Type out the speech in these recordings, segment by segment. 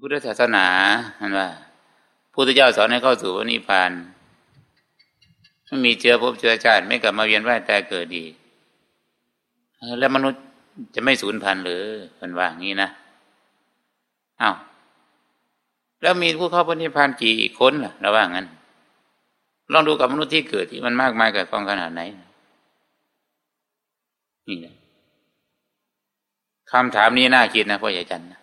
พุทธศาสนาเห็นว่าพุทธเจ้าสอนให้เข้าสู่พระนิพพานไม่มีเชื้อภพเชื้อชาติไม่กลับมาเวียนว่ายตายเกิดดีแล้วมนุษย์จะไม่สูญพันธุ์หรือเป็นว่างี้นะอา้าวแล้วมีผู้เข้าพระนิพพานกี่คนล่ะระว่างั้น ลองดูกับมนุษย์ที่เกิดที่มันมากมายกับกองขนาดไหนนี่นะคำถามนี้น่าคิดนะพ่อใหญ่จันนะ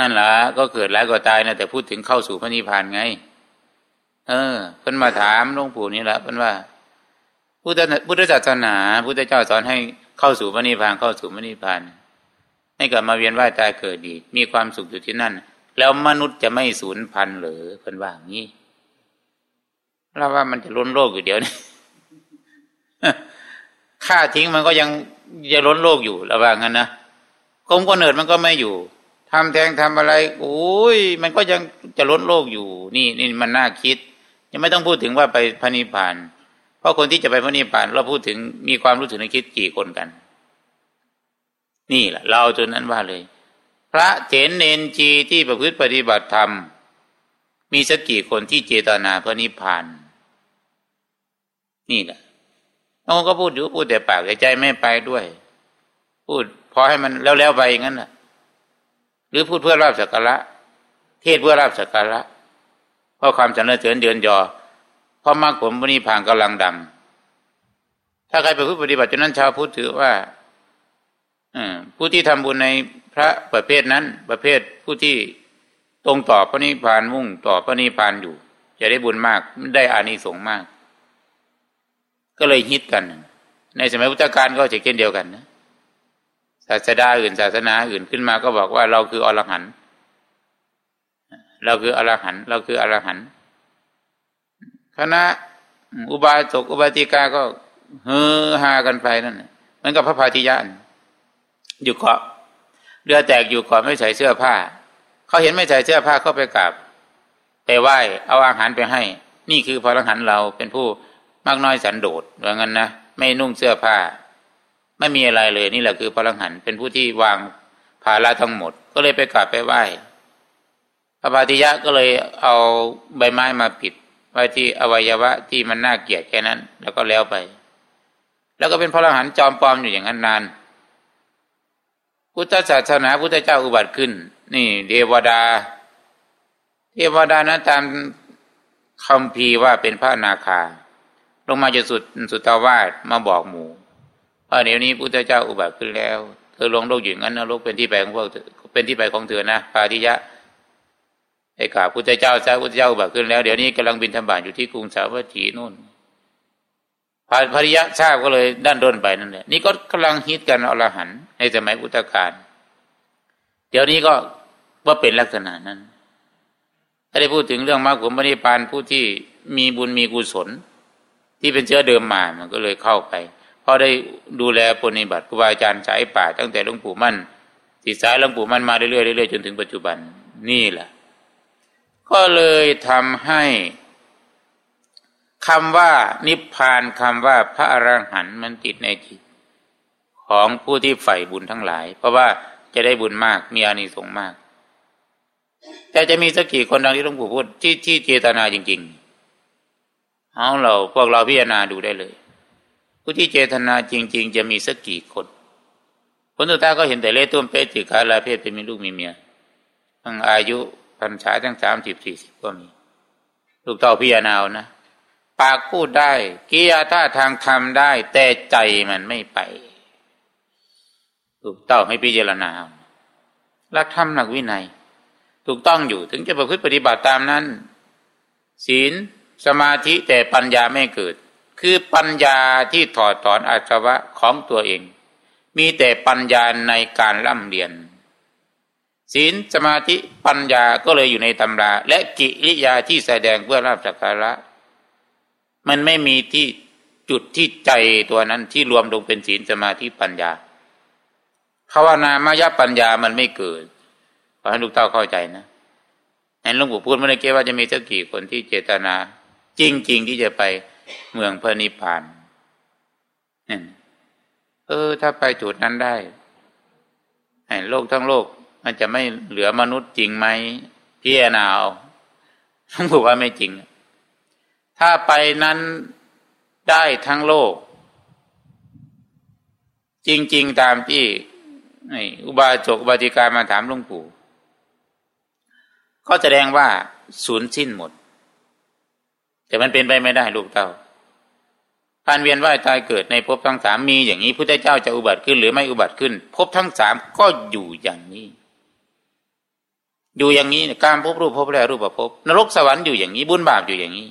นั่นแหละก็เกิดแล้วก็ตายนะแต่พูดถึงเข้าสู่พระนิพพานไง เออเพิ่นมาถามหลวงปู่นี่แหละเพิ่นว่าพุทธพุทธศาสนาพุทธเจ้าสอนให้เข้าสู่พระนิพพานเข้าสู่พระนิพพานให้กลับมาเวียนว่ายตายเกิดดี มีความสุขอยู่ที่นั่น แล้วมนุษย์จะไม่สูญพันธุ์หรือเพิ่นว่างี้เราว่ามันจะล้นโลกอยู่เดียวนี้ฆ่าทิ้งมันก็ยังจะล้นโลกอยู่ระว่างั้นนะกรมกเนิดมันก็ไม่อยู่ ทำแทงทำอะไรโอ้ยมันก็ยังจะล้นโลกอยู่ นี่นี่มันน่าคิด ยังไม่ต้องพูดถึงว่าไปพระนิพพาน เพราะคนที่จะไปพระนิพพาน เราพูดถึงมีความรู้ถึกในคิดกี่คนกัน นี่แหละ เราจนนั้นว่าเลย พระเถนเนนจีที่ประพฤติปฏิบัติธรรม มีสักกี่คนที่เจตนาพระนิพพาน นี่แหละน้องก็พูดอยู่พูดแต่ปากแต่ใจไม่ไปด้วย พูดพอให้มันแล้วๆไปอย่างนั้นน่ะ หรือพูดเพื่อราบสักการะ เทศเพื่อราบสักการะ เพราะความสรรเสริญเดือนยอเพราะมรรคผลบุญผ่านกำลังดัง ถ้าใครไปพูดปฏิบัติจนนั้นชาวพุทธถือว่าผู้ที่ทำบุญในพระประเภทนั้น ประเภทผู้ที่ตรงต่อพระนิพพานมุ่งต่อพระนิพพานอยู่ จะได้บุญมากได้อานิสงส์มาก ก็เลยฮิตกัน ในสมัยพุทธกาลก็จะเช่นเดียวกันนะ ศาสดาอื่นศาสนาอื่นขึ้นมาก็บอกว่าเราคืออรหันต์เราคืออรหันต์เราคืออรหันต์คณะอุบาสกอุบาติกาก็เฮฮากันไปนั่นมันกับพระพาธิยานอยู่เกาะเรือแตกอยู่เกาะไม่ใส่เสื้อผ้า เขาเห็นไม่ใส่เสื้อผ้าเข้าไปกราบไปไหว้เอาอาหารไปให้ นี่คือพระอรหันต์เราเป็นผู้มากน้อยสันโดษว่างั้นนะไม่นุ่งเสื้อผ้า ไม่มีอะไรเลย นี่แหละคือพลังหันเป็นผู้ที่วางภาระทั้งหมด ก็เลยไปกราบไปไหว้พระปฏิยะก็เลยเอาใบไม้มาปิด ไว้ที่อวัยวะที่มันน่าเกลียดแค่นั้น แล้วก็แล้วไป แล้วก็เป็นพลังหันจอมปลอมอยู่อย่างนั้นนาน พุทธศาสนาพุทธเจ้าอุบัติขึ้น นี่ เทวดา เทวดานะตามคำพีว่าเป็นพระนาคา ลงมาจะสุดสุดตาวาสมาบอกหมู่ เดี๋ยวนี้พุทธเจ้าอุบัติขึ้นแล้ว เธอลงโลกอยู่งั้นนรกเป็นที่ไปของพวกเป็นที่ไปของเธอนะปาทิยะไอ้ข่าพุทธเจ้าจ้าพุทธเจ้าอุบัติขึ้นแล้ว เดี๋ยวนี้กำลังบินธบาตอยู่ที่กรุงสาวัตถีนู่นพาภริยะทราบก็เลยด้านด้นไปนั่นแหละนี่ก็กำลังฮิตกันอรหันในสมัยพุทธกาลเดี๋ยวนี้ก็ว่าเป็นลักษณะนั้นถ้าได้พูดถึงเรื่องมรรคผลปฏิปานผู้ที่มีบุญมีกุศล ที่เป็นเชื้อเดิมมามันก็เลยเข้าไป พอได้ดูแลปฏิบัติครูบาอาจารย์สายป่าตั้งแต่หลวงปู่มั่นติดสายหลวงปู่มั่นมาเรื่อยๆเรื่อยๆจนถึงปัจจุบันนี่แหละก็เลยทำให้คำว่านิพพานคำว่าพระอรหันต์มันติดในจิต ของผู้ที่ใฝ่บุญทั้งหลาย เพราะว่าจะได้บุญมากมีอานิสงส์มาก แต่จะมีสักกี่คนดังที่หลวงปู่พูดที่ที่เจตนาจริง ๆ เอาเราพวกเราพิจารณาดูได้เลย ผู้ที่เจตนาจริง ๆ จะมีสักกี่คนผลสุดท้ายก็เห็นแต่เล่ตุ้มเป๊ะติกาลาเพศเป็นมีลูกมีเมียทั้งอายุพันษายทั้งสามสิบสี่สิบก็มี ลูกเต่าพิจารณานะ ปากพูดได้กิยาท่าทางทำได้ แต่ใจมันไม่ไปถูกต้องให้พิจารณาลักธรรมหลักวินัย ถูกต้องอยู่ถึงจะประพฤติปฏิบัติตามนั้น ศีลสมาธิแต่ปัญญาไม่เกิด คือปัญญาที่ถอดถอนอาสวะของตัวเอง มีแต่ปัญญาในการร่ำเรียน ศีลสมาธิปัญญาก็เลยอยู่ในตำรา และกิริยาที่แสดงเพื่อรับสักการะ มันไม่มีที่จุดที่ใจตัวนั้นที่รวมลงเป็นศีลสมาธิปัญญาภาวนามายปัญญามันไม่เกิดขอให้ลูกเต้าเข้าใจนะแอนหลวงปู่พูดเมื่อกี้ว่าจะมีสักกี่คนที่เจตนา จริง ๆ ที่จะไป เมืองพระนิพพานเออ ถ้าไปจุดนั้นได้โลกทั้งโลก มันจะไม่เหลือมนุษย์จริงไหมพี่แอนาเอาต้องบอกว่าไม่จริง ถ้าไปนั้นได้ทั้งโลก จริง ๆ ตามที่อุบาจกอุบาจิกามาถามหลวงปู่ก็แสดงว่าสูญสิ้นหมด แต่มันเป็นไปไม่ได้ลูกเต้า การเวียนว่ายตายเกิดในภพทั้งสามมีอย่างนี้พุทธเจ้าจะอุบัติขึ้นหรือไม่อุบัติขึ้นภพทั้งสามก็อยู่อย่างนี้ อยู่อย่างนี้การพบรูปพบแลรูปภพนรกสวรรค์อยู่อย่างนี้บุญบาปอยู่อย่างนี้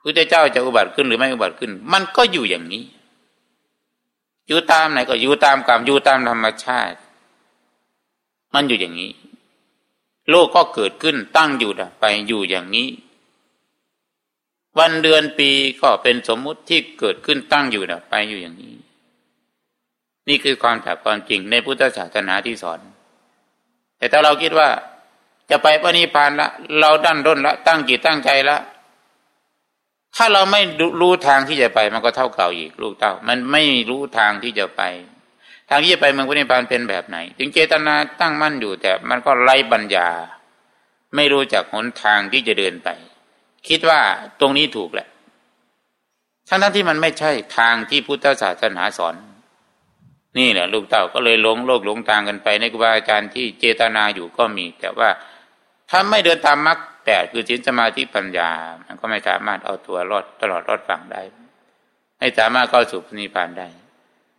พุทธเจ้าจะอุบัติขึ้นหรือไม่อุบัติขึ้น มันก็อยู่อย่างนี้ อยู่ตามไหนก็อยู่ตามกรรมอยู่ตามธรรมชาติ มันอยู่อย่างนี้ โลกก็เกิดขึ้นตั้งอยู่ไปอยู่อย่างนี้ วันเดือนปีก็เป็นสมมุติที่เกิดขึ้นตั้งอยู่ดับไปอยู่อย่างนี้ นี่คือความถากความจริงในพุทธศาสนาที่สอน แต่ถ้าเราคิดว่า จะไปปณิพานละ เราดันด้นละ ตั้งจิตตั้งใจละ ถ้าเราไม่รู้ทางที่จะไป มันก็เท่าเก่าอีก ลูกเต้า มันไม่รู้ทางที่จะไป ทางที่จะไปเมืองพระนิพพานเป็นแบบไหน ถึงเจตนาตั้งมั่นอยู่แต่ มันก็ไร้ปัญญา ไม่รู้จักหนทางที่จะเดินไป คิดว่าตรงนี้ถูกแหละ ทั้งทั้งที่มันไม่ใช่ทางที่พุทธศาสนาสอน นี่แหละ ลูกเต่าก็เลยหลงโลกหลงทางกันไป ในครูบาอาจารย์ที่เจตนาอยู่ก็มี แต่ว่าถ้าไม่เดินตามมรรคแปดคือศีลสมาธิปัญญา มันก็ไม่สามารถเอาตัวรอดตลอดรอดฝั่งได้ ไม่สามารถเข้าสู่นิพพานได้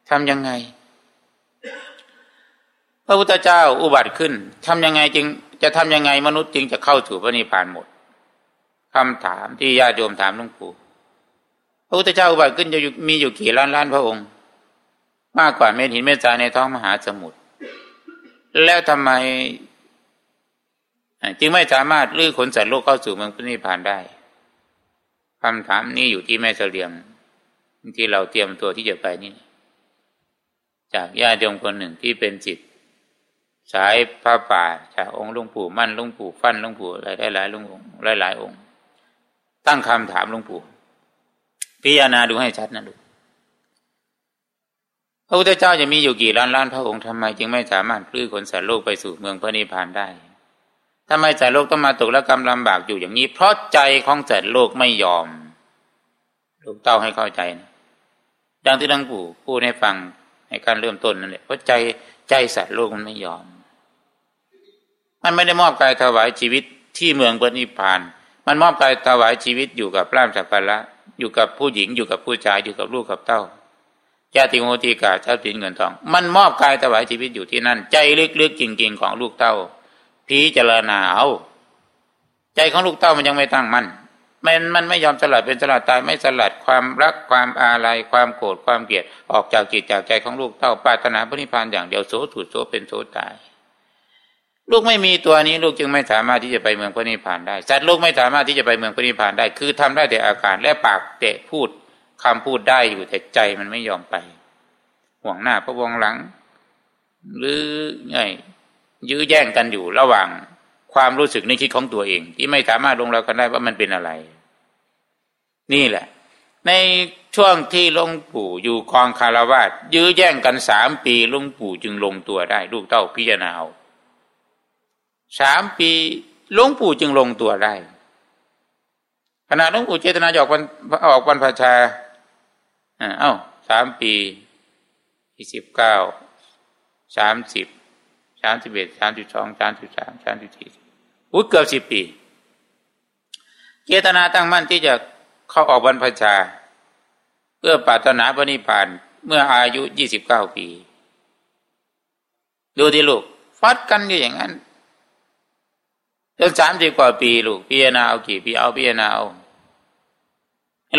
ทำยังไง พระพุทธเจ้าอุบัติขึ้นทำยังไงจึงจะทำยังไงมนุษย์จึงจะเข้าสู่พระนิพพานหมด คำถามที่ญาติโยมถามหลวงปู่พระพุทธเจ้าอุบัติขึ้นจะมีอยู่กี่ล้านล้านพระองค์ มากกว่าเม็ดหินเม็ดทรายในท้องมหาสมุทรแล้วทำไม จึงไม่สามารถลื้อขนสัตว์โลกเข้าสู่เมืองพระนิพพานได้คำถามนี้อยู่ที่แม่เสลียงที่เราเตรียมตัวที่จะไปนี่จากญาติโยมคนหนึ่งที่เป็นจิต สายพระป่าจากองค์หลวงปู่มั่นหลวงปู่ฟั่นหลวงปู่หลายหลายหลวงองค์หลายหลายองค์ ตั้งคำถามหลวงปู่พิจารณาดูให้ชัดนะดูพระพุทธเจ้าจะมีอยู่กี่ล้านล้านพระองค์ทำไม จึงไม่สามารถพลื้ขนสัตว์โลกไปสู่เมืองพระนิพพานได้ทำไมสัตว์โลกต้องมาตกและกำลำบากอยู่อย่างนี้ เพราะใจของสัตว์โลกไม่ยอมลูกเต้าให้เข้าใจนะดังที่หลวงปู่พูดให้ฟังในการเริ่มต้นนั่นแหละเพราะใจใจสัตว์โลกมันไม่ยอม มันไม่ได้มอบกายถวายชีวิตที่เมืองพระนิพพาน มันมอบกายถวายชีวิตอยู่กับพระสักการะอยู่กับผู้หญิงอยู่กับผู้ชายอยู่กับลูกกับเต้าญาติโมติกาเจ้าสินเงินทอง มันมอบกายถวายชีวิตอยู่ที่นั่น ใจลึกๆจริง ๆ ของลูกเต้าพีเจรณาเอาใจของลูกเต้ามันยังไม่ตั้งมั่นมันมันไม่ยอมสลัดเป็นสลัดตายไม่สลัดความรักความอาลัยความโกรธความเกลียดออกจากจิตจากใจของลูกเต้าปรารถนาพระนิพพานอย่างเดียวโสถุโสเป็นโสตาย ลูกไม่มีตัวนี้ลูกจึงไม่สามารถที่จะไปเมืองพระนิพพานได้สัตว์ลูกไม่สามารถที่จะไปเมืองพระนิพพานได้ คือทำได้แต่อาการและปากเตะพูดคำพูดได้อยู่แต่ใจมันไม่ยอมไป ห่วงหน้าพระวงหลัง หรือไงยื้อแย่งกันอยู่ระหว่างความรู้สึกในคิดของตัวเอง ที่ไม่สามารถลงเรากันได้ว่ามันเป็นอะไร นี่แหละ ในช่วงที่ลวงปู่อยู่กองคารวาสยื้อแย่งกันสามปีลวงปู่จึงลงตัวได้ ลูกเต้าพิจารณาเอา สามปีหลวงปู่จึงลงตัวได้ขณะหลวงปู่เจตนาออกวันออกวันพระชาเอ้าสามปียี่สิบเก้าสามสิบสามสิบเอ็ดสามสิบสองสามสิบสามสามสิบสี่อุ้ยเกือบสิบปี เจตนาตั้งมั่นที่จะเข้าออกบรรพชา เพื่อปรารถนาพระนิพพานเมื่ออายุยี่สิบเก้าปี ดูที่ลูกฟัดกันอยู่อย่างนั้น จนสามสิบกว่าปีลูกพิจารณาเอากี่ปีเอาพิจารณาเอา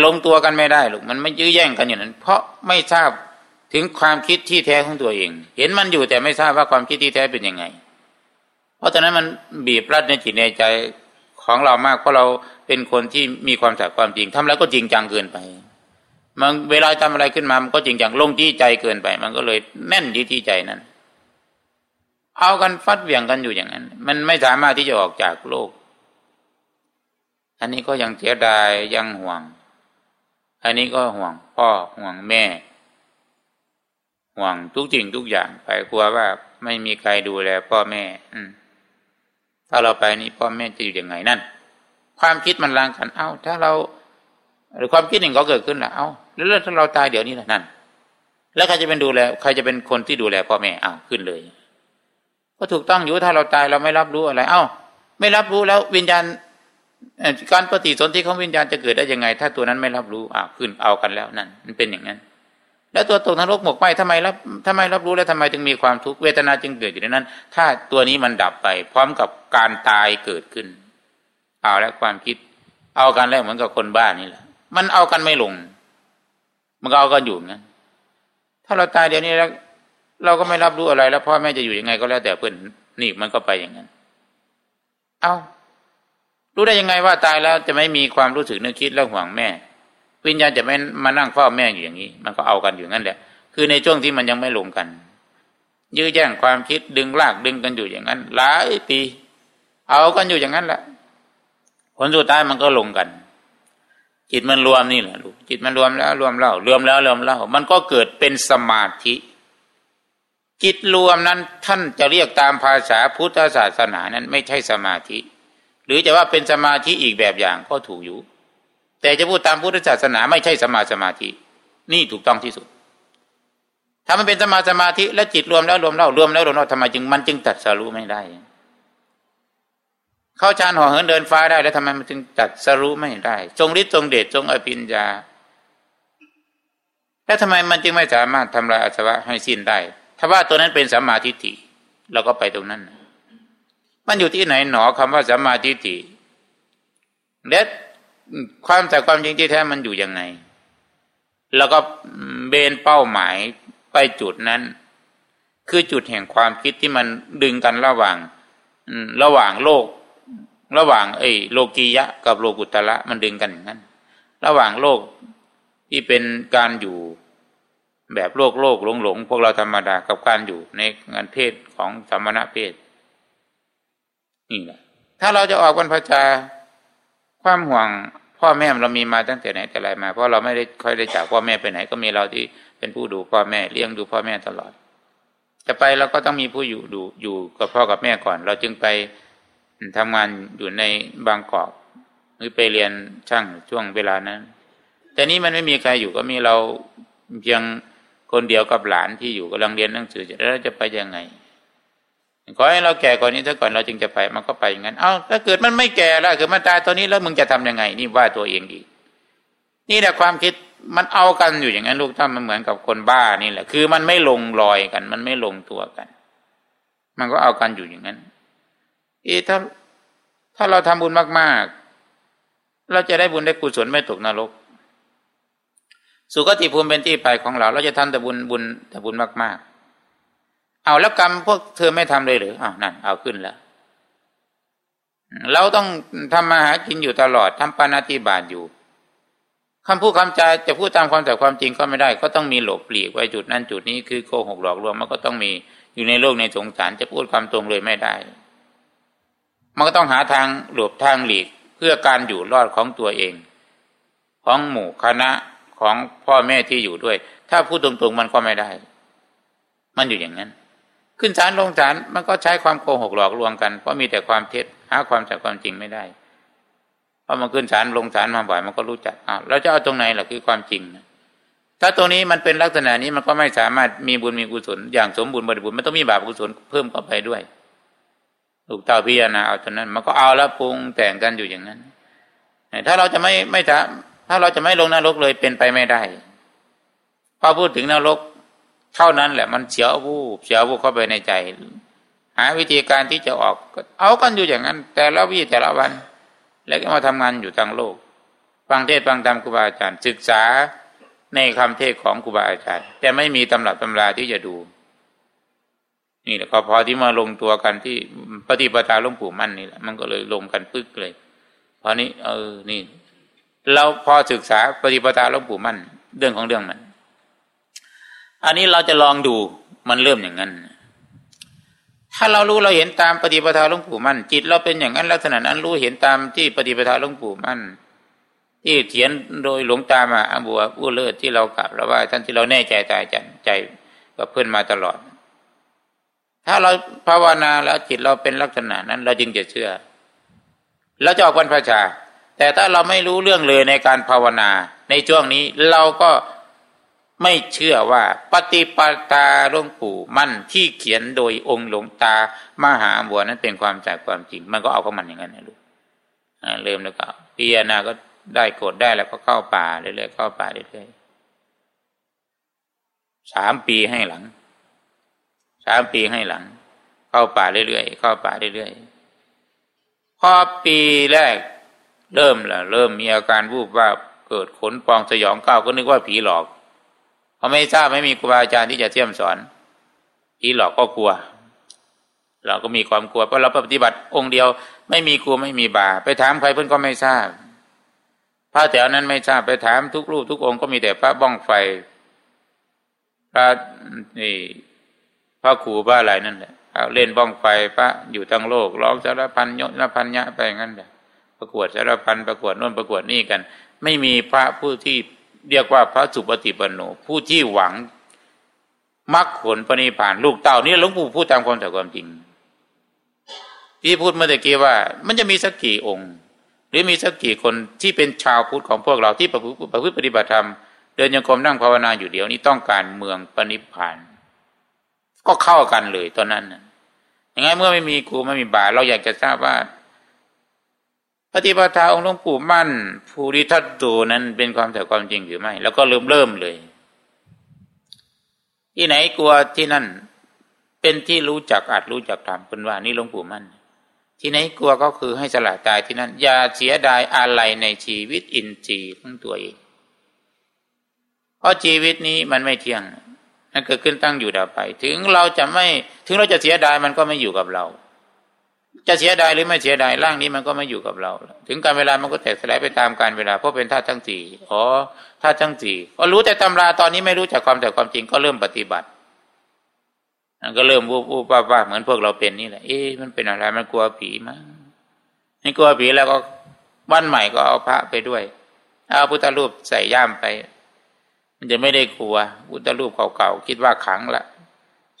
ลงตัวกันไม่ได้ลูกมันไม่ยื้อแย่งกันอย่างนั้น เพราะไม่ทราบถึงความคิดที่แท้ของตัวเอง เห็นมันอยู่แต่ไม่ทราบว่าความคิดที่แท้เป็นยังไง เพราะฉะนั้นมันบีบรัดในจิตในใจของเรามากเพราะเราเป็นคนที่มีความสัตย์ความจริงทำแล้วก็จริงจังเกินไปมันเวลาทำอะไรขึ้นมามันก็จริงจังลงที่ใจเกินไป มันก็เลยแน่นที่ที่ใจนั้น เอากันฟัดเวียงกันอยู่อย่างนั้น มันไม่สามารถที่จะออกจากโลก อันนี้ก็ยังเสียดายยังห่วง อันนี้ก็ห่วงพ่อห่วงแม่ ห่วงทุกสิ่งทุกอย่างไปกลัวว่าไม่มีใครดูแลพ่อแม่ อืถ้าเราไปนี่พ่อแม่จะอยู่ยังไงนั่น ความคิดมันลังกัน เอ้า ถ้าเรา หรือความคิดหนึ่งก็เกิดขึ้นละเอ้าแล้วถ้าเราตายเดี๋ยวนี้ละนั่น แล้วใครจะเป็นดูแล ใครจะเป็นคนที่ดูแลพ่อแม่เอ้าขึ้นเลย ก็ถูกต้องอยู่ถ้าเราตายเราไม่รับรู้อะไร เอ้า ไม่รับรู้แล้ววิญญาณการปฏิสนธิของวิญญาณจะเกิดได้ยังไง ถ้าตัวนั้นไม่รับรู้อ่าขึ้นเอากันแล้วนั่นมันเป็นอย่างนั้น แล้วตัวตกนรกหมกไหมทำไมรับทำไมรับรู้แล้วทำไมจึงมีความทุกข์เวทนาจึงเกิดอยู่ในนั้น ถ้าตัวนี้มันดับไป พร้อมกับการตายเกิดขึ้น เอาแล้วความคิด เอากันแล้วเหมือนกับคนบ้านี่แหละ มันเอากันไม่ลง มันก็เอากันอยู่นั้นถ้าเราตายเดี๋ยวนี้แล้ว เราก็ไม่รับรู้อะไรแล้วพ่อแม่จะอยู่ยังไงก็แล้วแต่เพื่อนนี่มันก็ไปอย่างนั้น เอารู้ได้ยังไงว่าตายแล้วจะไม่มีความรู้สึกนึกคิดและห่วงแม่ วิญญาณจะไม่มานั่งเฝ้าแม่อยู่อย่างนี้ มันก็เอากันอยู่งั้นแหละ คือในช่วงที่มันยังไม่ลงกัน ยื้อแย่งความคิดดึงลากดึงกันอยู่อย่างนั้นหลายปี เอากันอยู่อย่างนั้นแหละผลสุดท้ายมันก็ลงกัน จิตมันรวมนี่แหละลูกจิตมันรวมแล้วรวมเล่ารวมแล้วรวมเล่ามันก็เกิดเป็นสมาธิ จิตรวมนั้นท่านจะเรียกตามภาษาพุทธศาสนานั้นไม่ใช่สมาธิ หรือจะว่าเป็นสมาธิอีกแบบอย่างก็ถูกอยู่ แต่จะพูดตามพุทธศาสนาไม่ใช่สมาสมาธิ นี่ถูกต้องที่สุด ถ้ามันเป็นสมาสมาธิและจิตรวมแล้วรวมเล่ารวมแล้วรวมเล่าทำไมจึงมันจึงตัดสรู้ไม่ได้ เข้าฌานห่อเหินเดินฟ้าได้แล้วทำไมมันจึงตัดสรู้ไม่ได้ ทรงฤทธิ์ทรงเดชทรงอภิญญาแล้วทำไมมันจึงไม่สามารถทำลายอาสวะให้สิ้นได้ ถ้าว่าตัวนั้นเป็นสัมมาทิฏฐิเราก็ไปตรงนั้น มันอยู่ที่ไหนหนอคำว่าสัมมาทิฏฐิและความแต่ความจริงที่แท้มันอยู่ยังไง แล้วก็เบนเป้าหมายไปจุดนั้น คือจุดแห่งความคิดที่มันดึงกันระหว่างระหว่างโลก ระหว่างไอ้โลกียะ กับโลกุตละมันดึงกันอย่างนั้น ระหว่างโลกที่เป็นการอยู่ แบบโลกโลกหลงหลงพวกเราธรรมดากับการอยู่ในงานเพศของสมณะเพศนี่แหละถ้าเราจะออกบรรพชาความห่วงพ่อแม่เรามีมาตั้งแต่ไหนแต่ไรมา เพราะเราไม่ได้ค่อยได้จากพ่อแม่ไปไหนก็มีเราที่เป็นผู้ดูพ่อแม่เลี้ยงดูพ่อแม่ตลอด จะไปเราก็ต้องมีผู้อยู่ดูอยู่กับพ่อกับแม่ก่อน เราจึงไปทำงานอยู่ในบางกอกหรือไปเรียนช่างช่วงเวลานั้น แต่นี้มันไม่มีใครอยู่ก็มีเราเพียง คนเดียวกับหลานที่อยู่กำลังเรียนหนังสือแล้วจะไปยังไงขอให้เราแก่ก่อนนี้ถ้าก่อนเราจึงจะไปมันก็ไปอย่างนั้น เอา้าถ้าเกิดมันไม่แก่แล้วเกิดมันตายตอนนี้แล้วมึงจะทํำยังไง นี่ว่าตัวเองอีก นี่แหละความคิดมันเอากันอยู่อย่างนั้นลูกท่านมันเหมือนกับคนบ้านี่แหละ คือมันไม่ลงรอยกัน มันไม่ลงตัวกัน มันก็เอากันอยู่อย่างนั้นอีถ้าถ้าเราทำบุญมาก ๆ เราจะได้บุญได้กุศลไม่ตกนรก สุคติภูมิเป็นที่ไปของเรา เราจะทำแต่บุญบุญแต่บุญมากๆ เอาแล้วกรรมพวกเธอไม่ทำเลยหรืออ้าวนั่นเอาขึ้นแล้ว เราต้องทำมาหากินอยู่ตลอดทำปานาติบาตอยู่คำพูดคำจาจะพูดตามความแต่ความจริงก็ไม่ได้ ก็ต้องมีหลบหลีกไว้จุดนั้นจุดนี้คือโกหกหลอกลวงมันก็ต้องมีอยู่ในโลกในสงสารจะพูดความตรงเลยไม่ได้ มันก็ต้องหาทางหลบทางหลีกเพื่อการอยู่รอดของตัวเอง ของหมู่คณะ ของพ่อแม่ที่อยู่ด้วย ถ้าพูดตรงๆมันก็ไม่ได้ มันอยู่อย่างนั้น ขึ้นศาลลงศาลมันก็ใช้ความโกหกหลอกลวงกันเพราะมีแต่ความเท็จหาความจากความจริงไม่ได้พอมันขึ้นศาลลงศาลมาบ่อยมันก็รู้จักอ้าวเราจะเอาตรงไหนล่ะคือความจริงนะถ้าตรงนี้มันเป็นลักษณะนี้มันก็ไม่สามารถมีบุญมีกุศลอย่างสมบูรณ์บริบูรณ์มันต้องมีบาปกุศลเพิ่มเข้าไปด้วยลูกเต่าพิจารณาเอาตรงนั้น มันก็เอาแล้วปรุงแต่งกันอยู่อย่างนั้น ถ้าเราจะไม่ไม่จะ ถ้าเราจะไม่ลงนรกเลยเป็นไปไม่ได้พอพูดถึงนรกเท่านั้นแหละมันเสียวูบเสียวูบเข้าไปในใจ หาวิธีการที่จะออกเอากันอยู่อย่างนั้น แต่ละวี่แต่ละวัน แล้วก็มาทำงานอยู่ทางโลกฟังเทศฟังธรรมครูบาอาจารย์ ศึกษาในคำเทศของครูบาอาจารย์ แต่ไม่มีตำรับตำราที่จะดู นี่แหละพอที่มาลงตัวกันที่ปฏิปทาหลวงปู่มั่นนี่แหละมันก็เลยลงกันปึ๊กเลยพอนี้ เออนี่ เราพอศึกษาปฏิปทาหลวงปู่มั่น เรื่องของเรื่องมัน อันนี้เราจะลองดูมันเริ่มอย่างนั้น ถ้าเรารู้เราเห็นตามปฏิปทาหลวงปู่มั่น จิตเราเป็นอย่างนั้นลักษณะนั้นรู้เห็นตามที่ปฏิปทาหลวงปู่มั่น ที่เขียนโดยหลวงตามาอบัวผู้เลิศที่เรากลับเราว่าท่านที่เราแน่ใจตายใจใจกับเพื่อนมาตลอด ถ้าเราภาวนาแล้วจิตเราเป็นลักษณะนั้น เราจึงจะเชื่อเราจะออกบรรพชา แต่ถ้าเราไม่รู้เรื่องเลยในการภาวนา ในช่วงนี้เราก็ไม่เชื่อว่าปฏิปตาหลวงปู่มั่นที่เขียนโดยองค์หลวงตามหาบัวนั้นเป็นความจากความจริง มันก็เอาเของมันอย่างนั้นนะลูกเริ่มแล้วก็พิจารณาก็ได้กดได้แล้วก็เข้าป่าเรื่อยๆเข้าป่าเรื่อยๆสามปีให้หลังสามปีให้หลัง เข้าป่าเรื่อยๆเข้าป่าเรื่อยๆพอปีแรก เริ่มละเริ่มมีอาการวูบว่าเกิดขนปองสยองก้าวก็นึกว่าผีหลอกเขาะไม่ทราบไม่มีครูบาอาจารย์ที่จะเชี่ยมสอนผีหลอกก็กลัว เราก็มีความกลัวเพราะเราปฏิบัติองค์เดียว ไม่มีครูไม่มีบา ไปถามใครเพื่อนก็ไม่ทราบพระแถวนั้นไม่ทราบไปถามทุกรูปทุกองค์ก็มีแต่พระบ้องไฟพระนี่พระครูพระอะไรนั่นแหละเอาเล่นบ้องไฟพระอยู่ทั้งโลกร้องสารพันยศสารพันยะไปงั้นแหละ ประกวดสารพันประกวดน่นประกวดนี่กัน ไม่มีพระผู้ที่เรียกว่าพระสุปฏิปันโนผู้ที่หวังมรรคผลปณิพานลูกเต่านี่หลวงปู่พูดตามความแต่ความจริง ที่พูดเมื่อกี้ว่า มันจะมีสักกี่องค์ หรือมีสักกี่คนที่เป็นชาวพุทธของพวกเราที่ประพฤติปฏิบัติธรรมเดินยังคมนั่งภาวนาอยู่เดียวนี้ต้องการเมืองปณิพาน ก็เข้ากันเลยตอนนั้นยังไงเมื่อไม่มีครูไม่มีบาเราอยากจะทราบว่า ปฏิปทาองค์หลวงปู่มั่น ภูริทัตโตนั้นเป็นความแต่ความจริงหรือไม่ แล้วก็เริ่มเริ่มเลย ที่ไหนกลัวที่นั่น เป็นที่รู้จักอาจรู้จักทำเป็นว่านี่หลวงปู่มั่น ที่ไหนกลัวก็คือให้สละตายที่นั่น อย่าเสียดายอะไรในชีวิตอินทรีย์ของตัวเอง เพราะชีวิตนี้มันไม่เที่ยงนั่นเกิดขึ้นตั้งอยู่ดับไป ถึงเราจะไม่ถึงเราจะเสียดายมันก็ไม่อยู่กับเรา จะเสียดายหรือไม่เสียดายร่างนี้มันก็ไม่อยู่กับเรา ถึงการเวลามันก็แตกสลายไปตามการเวลาเพราะเป็นธาตุทั้งสี่อ๋อธาตุทั้งสี่ก็รู้แต่ตำราตอนนี้ไม่รู้จักความแต่ความจริงก็เริ่มปฏิบัติมันก็เริ่มวูบวูบว่าเหมือนพวกเราเป็นนี่แหละเอ๊ะมันเป็นอะไรมันกลัวผีมั้งไม่กลัวผีแล้วก็วันใหม่ก็เอาพระไปด้วย เอาพุทธรูปใส่ย่ามไป มันจะไม่ได้กลัวพุทธรูปเก่าๆคิดว่าขังละ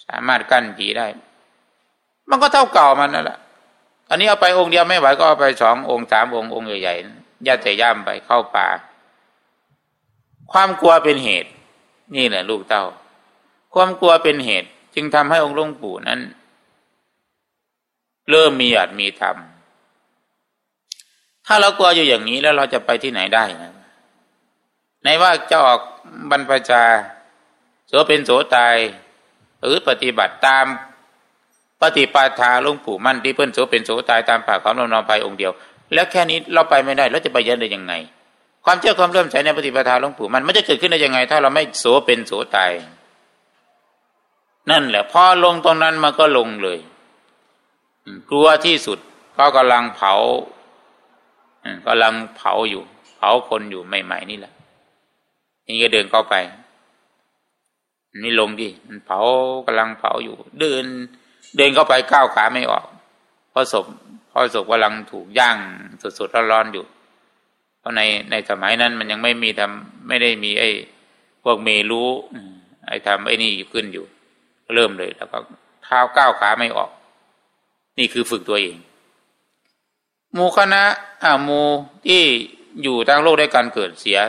สามารถกั้นผีได้ มันก็เท่าเก่ามันนั่นแหละ อันนี้เอาไปองค์เดียวไม่ไหวก็เอาไปสององค์สามองค์องค์ใหญ่ๆยัดใส่ย่ามไปเข้าป่า ความกลัวเป็นเหตุ นี่แหละลูกเต้า ความกลัวเป็นเหตุ จึงทำให้องค์หลวงปู่นั้น เริ่มมีอาจมีธรรมถ้าเรากลัวอยู่อย่างนี้แล้วเราจะไปที่ไหนได้นะในว่าจะออกบรรพชาโสเป็นโสตาย หรือปฏิบัติตาม ปฏิปทาหลวงปู่มั่นที่เพื่อนโสเป็นโสตายตามปากของเรานอนไปองค์เดียว แล้วแค่นี้เราไปไม่ได้เราจะไปยันได้ยังไง ความเชื่อความเริ่มใสในปฏิปทาหลวงปู่มันมันจะเกิดขึ้นได้ยังไง ถ้าเราไม่โสเป็นโสตาย นั่นแหละพอลงตรงนั้นมันก็ลงเลยกลัวที่สุดก็กำลังเผากำลังเผาอยู่ เผาคนอยู่ใหม่ ๆ นี่แหละนี่ก็เดินเข้าไปนี่ลงดิมันเผากำลังเผาอยู่ เดิน เดินเข้าไปก้าวขาไม่ออกเพราะศพเพราะศพกำลังถูกย่างสดๆร้อนๆอยู่ เพราะในในสมัยนั้นมันยังไม่มีทำไม่ได้มีไอ้พวกเมรู้ไอ้ทำไอ้นี่ขึ้นอยู่ เริ่มเลยแล้วก็เท้าก้าวขาไม่ออก นี่คือฝึกตัวเองหมู่คณะอ่าหมู่ที่อยู่ทั้งโลกได้การเกิดเสีย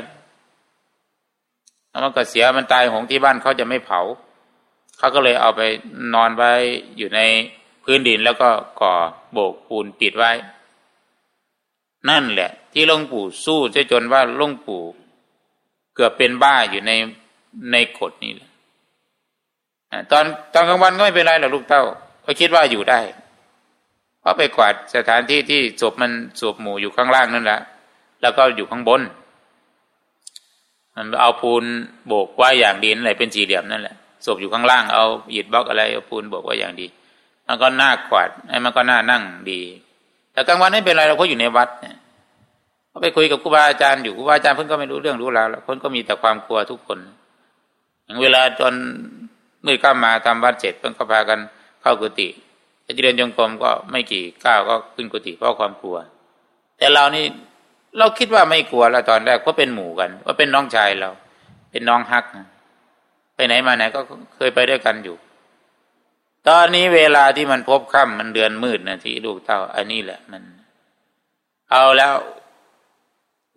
แล้วมันก็เสียมันตายหงที่บ้านเขาจะไม่เผา เขาก็เลยเอาไปนอนไว้อยู่ในพื้นดินแล้วก็ก่อโบกปูนปิดไว้ นั่นแหละ ที่หลวงปู่สู้จจนว่าหลวงปู่ เกือบเป็นบ้าอยู่ในในกฎนี้แหละตอนตอนกลางวันก็ไม่เป็นไรหรอกลูกเต้าเขาคิดว่าอยู่ได้เพราะไปกวาดสถานที่ที่ศพมันศพหมู่อยู่ข้างล่างนั่นแหละแล้วก็อยู่ข้างบน มันเอาปูนโบกไว้อย่างดีนั่นแหละเป็นสี่เหลี่ยมนั่นแหละ ศพอยู่ข้างล่างเอาหยิดบล็อกอะไรเอาปูนบอกว่าอย่างดี มันก็น่ากวาดไอ้มันก็น่านั่งดี แต่กลางวันไม่เป็นไรเราก็อยู่ในวัดเนี่ยเขาไปคุยกับครูบาอาจารย์อยู่ครูบาอาจารย์เพิ่นก็ไม่รู้เรื่องรู้ราวแล้วเพิ่นก็มีแต่ความกลัวทุกคนอย่างเวลาตอนมืดข้ามาทำวัดเสร็จเพิ่นก็พากันเข้ากุฏิจะเดินจงกรมก็ไม่กี่ก้าวก็ขึ้นกุฏิเพราะความกลัว แต่เรานี่เราคิดว่าไม่กลัวแล้วตอนแรกเพราะเป็นหมู่กัน ว่าเป็นน้องชายเรา เป็นน้องฮักนะ ไปไหนมาไหนก็เคยไปด้วยกันอยู่ ตอนนี้เวลาที่มันพบค่ำมันเดือนมืดนะที่ลูกเต้าอันนี้แหละมัน เอาแล้ว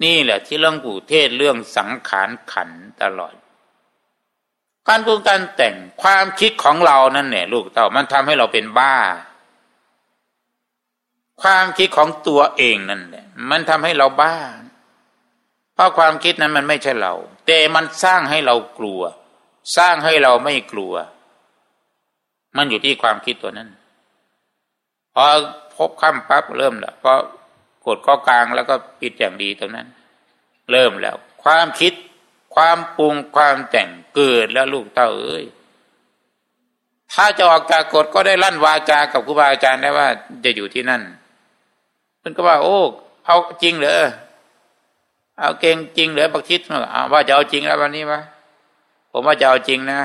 นี่แหละ ที่หลวงปู่เทศเรื่องสังขารขันตลอด การปรุงการแต่งความคิดของเรานั่นเนี่ยลูกเต้ามันทำให้เราเป็นบ้า ความคิดของตัวเองนั่นแหละมันทำให้เราบ้า เพราะความคิดนั้นมันไม่ใช่เรา แต่มันสร้างให้เรากลัว สร้างให้เราไม่กลัว มันอยู่ที่ความคิดตัวนั้นพอพบข้ามปั๊บเริ่มแล้วพอกดข้อกลางแล้วก็ปิดอย่างดีตรงนั้น เริ่มแล้ว ความคิด ความปรุงความแต่งเกิดแล้วลูกเต้าเอ้ยถ้าจะออกจากกฎก็ได้ลั่นวาจากับครูบาอาจารย์ได้ว่าจะอยู่ที่นั่นเพิ่นก็ว่า โอ้เอาจริงเหรอเอาเก่งจริงเหรอบักทิศว่าจะเอาจริงแล้ววันนี้วะ ผมว่าจะเอาจริงนะ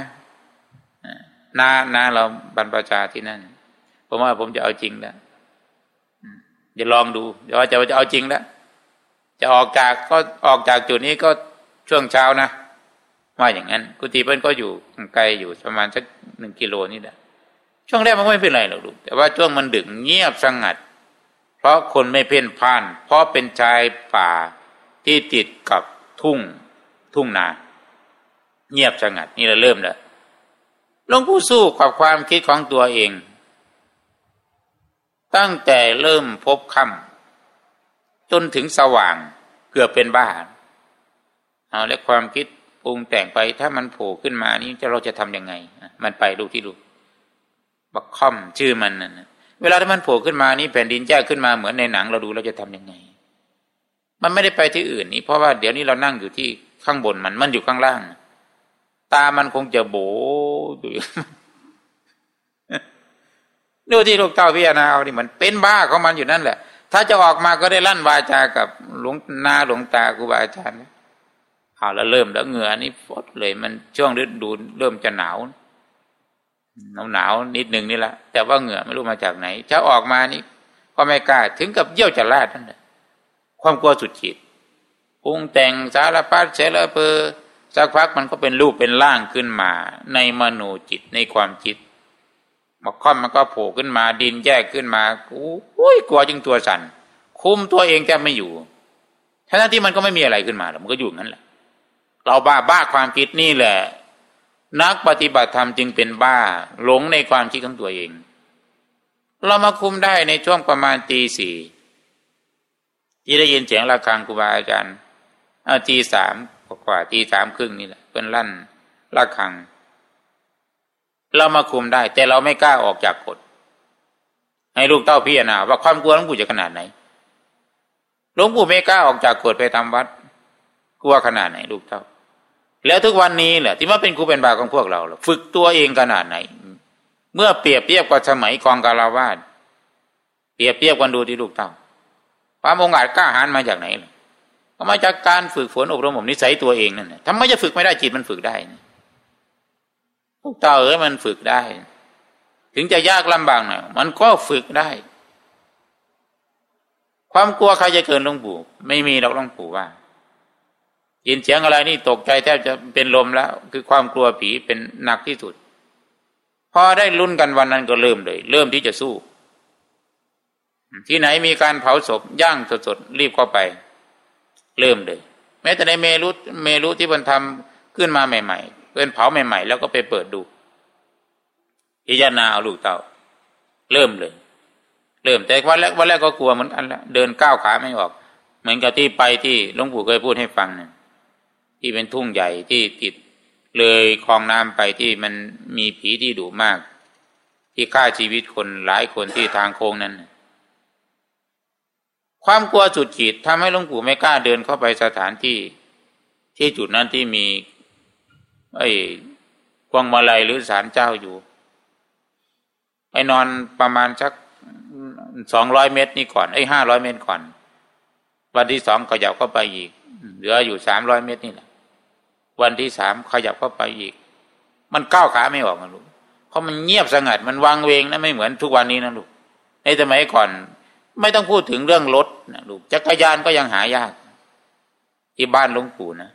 นานาเราบรรพชาที่นั่น ผมว่าผมจะเอาจริงแล้วจะลองดู เดี๋ยวจะจะเอาจริงแล้วจะออกจากก็ออกจากจุดนี้ก็ช่วงเช้านะว่าอย่างนั้น กุฏิเพิ่นก็อยู่ไกลอยู่ประมาณสักหนึ่งกิโลนี่แหละช่วงแรกมันไม่เป็นไรหรอกลูกแต่ว่าช่วงมันดึกเงียบสงัด เพราะคนไม่เพ่นพ่าน เพราะเป็นชายป่าที่ติดกับทุ่งทุ่งนา เงียบสงัด นี่เราเริ่มแล้วลงผู้สู้กับความคิดของตัวเอง ตั้งแต่เริ่มพบค่ำจนถึงสว่างเกือบเป็นบ้าเอาและความคิดปรุงแต่งไปถ้ามันโผล่ขึ้นมานี่จะเราจะทํำยังไง มันไปดูที่ดูบักค่อมชื่อมันนั่นเวลาที่มันโผล่ขึ้นมานี่แผ่นดินแจ้ขึ้นมาเหมือนในหนังเราดูเราจะทํำยังไง มันไม่ได้ไปที่อื่นนี่เพราะว่าเดี๋ยวนี้เรานั่งอยู่ที่ข้างบนมันมันอยู่ข้างล่าง ตามันคงจะโบดูดูที่ลูกเต้าพิจารณาเอานี่มันเป็นบ้าของมันอยู่นั่นแหละ ถ้าจะออกมาก็ได้ลั่นวาจากับหลวงนาหลวงตาครูบาอาจารย์เอาแล้วเริ่มแล้วเหงื่อนี่ฟดเลยมันช่วงฤดูเริ่มจะหนาวหนาวหนาวนิดหนึ่งนี่แหละแต่ว่าเหงื่อไม่รู้มาจากไหนจะออกมานี่ก็ไม่กล้าถึงกับเยี่ยวจะลาดนั่นแหละความกลัวสุดขีดปรุงแต่งสารพัดเฉลเพอ สักพักมันก็เป็นรูปเป็นร่างขึ้นมา ในมโนจิตในความคิดมาค่อมมันก็โผล่ขึ้นมาดินแยกขึ้นมาโอ้ยกลัวจึงตัวสัน่นคุมตัวเองแกไม่อยู่ทั้งที่มันก็ไม่มีอะไรขึ้นมาหรอกมันก็อยู่งั้นแหละ เราบ้าบ้าความคิดนี่แหละ นักปฏิบัติธรรมจึงเป็นบ้า หลงในความคิดของตัวเอง เรามาคุมได้ในช่วงประมาณตีสี่ที่ได้ยินเสียงระฆังครูบาอาจารย์ตีสาม กว่าตีสามครึ่งนี่แหละเป็นลั่นระฆัง เรามาคุมได้ แต่เราไม่กล้าออกจากกฎให้ลูกเต้าพี่นาว่าความกลัวหลวงปู่จะขนาดไหนหลวงปู่ไม่กล้าออกจากกฎไปทำวัด กลัวขนาดไหน ลูกเต้า แล้วทุกวันนี้แหละที่มาเป็นครูเป็นบาของพวกเราฝึกตัวเองขนาดไหน เมื่อเปรียบเทียบกับสมัยกองกาลาวาสเปรียบเทียบกันดูที่ลูกเต้าความองอาจกล้าหาญมาจากไหน ก็มาจากการฝึกฝนอบรมผมนิสัยตัวเองนั่นแหละทำไมจะฝึกไม่ได้จิตมันฝึกได้ลูกเต้าเอ๋ยมันฝึกได้ ถึงจะยากลำบากหน่อยมันก็ฝึกได้ ความกลัวใครจะเกินหลวงปู่ไม่มีหรอกหลวงปู่ว่ายินเสียงอะไรนี่ตกใจแทบจะเป็นลมแล้ว คือความกลัวผีเป็นหนักที่สุด พอได้ลุ้นกันวันนั้นก็เริ่มเลย เริ่มที่จะสู้ ที่ไหนมีการเผาศพย่างสดๆรีบเข้าไป เริ่มเลย แม้แต่ในเมรุเมรุที่มันทำขึ้นมาใหม่ ๆเป็นเผาใหม่ ๆ แล้วก็ไปเปิดดูพิจารณาเอาลูกเต่า เริ่มเลย เริ่มแต่วันแรกวันแรกก็กลัวเหมือนกันล้วเดินก้าวขาไม่ออก เหมือนกับที่ไปที่หลวงปู่เคยพูดให้ฟังเนี่ยที่เป็นทุ่งใหญ่ที่ติดเลยคลองน้ำไปที่มันมีผีที่ดุมาก ที่ฆ่าชีวิตคนหลายคนที่ทางโค้งนั้น ความกลัวจุดขีดทำให้หลวงปู่ไม่กล้าเดินเข้าไปสถานที่ ที่จุดนั้นที่มีไอ้กวงมาลัยหรือศาลเจ้าอยู่ไปนอนประมาณสักสองร้อยเมตรนี่ก่อนไอ้ห้าร้อยเมตรก่อน วันที่สองขยับเข้าไปอีก เหลืออยู่สามร้อยเมตรนี่แหละวันที่สามขยับเข้าไปอีก มันก้าวขาไม่ออกนะลูกเพราะมันเงียบสงัดมันวางเวงนะไม่เหมือนทุกวันนี้นะลูกในสมัยก่อน ไม่ต้องพูดถึงเรื่องรถนะลูกจักรยานก็ยังหายากที่บ้านหลวงปู่นะ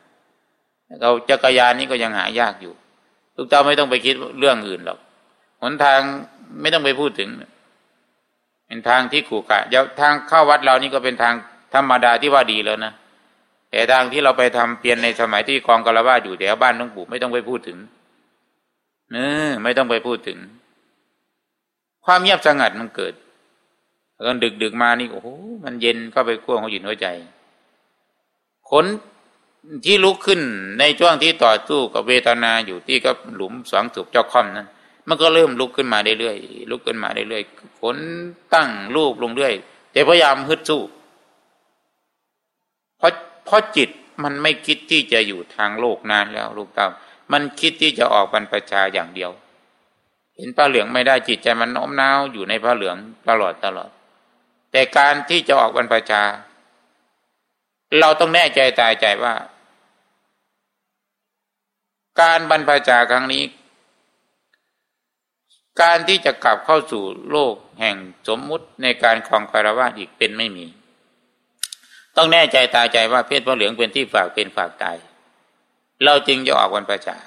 เราจักรยานนี้ก็ยังหายากอยู่ ลูกเต้าไม่ต้องไปคิดเรื่องอื่นหรอกหนทางไม่ต้องไปพูดถึง เป็นทางที่ขู่กะเดี๋ยวทางเข้าวัดเรานี่ก็เป็นทางธรรมดาที่ว่าดีแล้วนะแต่ทางที่เราไปทำเปลี่ยนในสมัยที่กองกระว่าอยู่แถวบ้านหลวงปู่ไม่ต้องไปพูดถึงเออไม่ต้องไปพูดถึง ความเงียบสงัดมันเกิด ตอนดึกดึกมานี่โอ้โหมันเย็นเข้าไปขั้วของหินหัวใจขนที่ลุกขึ้นในช่วงที่ต่อสู้กับเวทนาอยู่ที่กับหลุมสองสุบเจ้าค่อมนั้น มันก็เริ่มลุกขึ้นมาเรื่อยๆลุกขึ้นมาเรื่อยๆขนตั้งรูปลงเรื่อยแต่พยายามฮึดสู้เพราะเพราะจิตมันไม่คิดที่จะอยู่ทางโลกนานแล้วลูกเต้ามันคิดที่จะออกบรรพชาอย่างเดียว เห็นผ้าเหลืองไม่ได้จิตใจมันโน้มน้าวอยู่ในผ้าเหลืองตลอดตลอด แต่การที่จะออกบรรพชา เราต้องแน่ใจตายใจว่า การบรรพชาครั้งนี้ การที่จะกลับเข้าสู่โลกแห่งสมมุติในการครองคารวะอีกเป็นไม่มี ต้องแน่ใจตายใจว่าเพศพระเหลืองเป็นที่ฝากเป็นฝากตายเราจึงจะออกวันประชา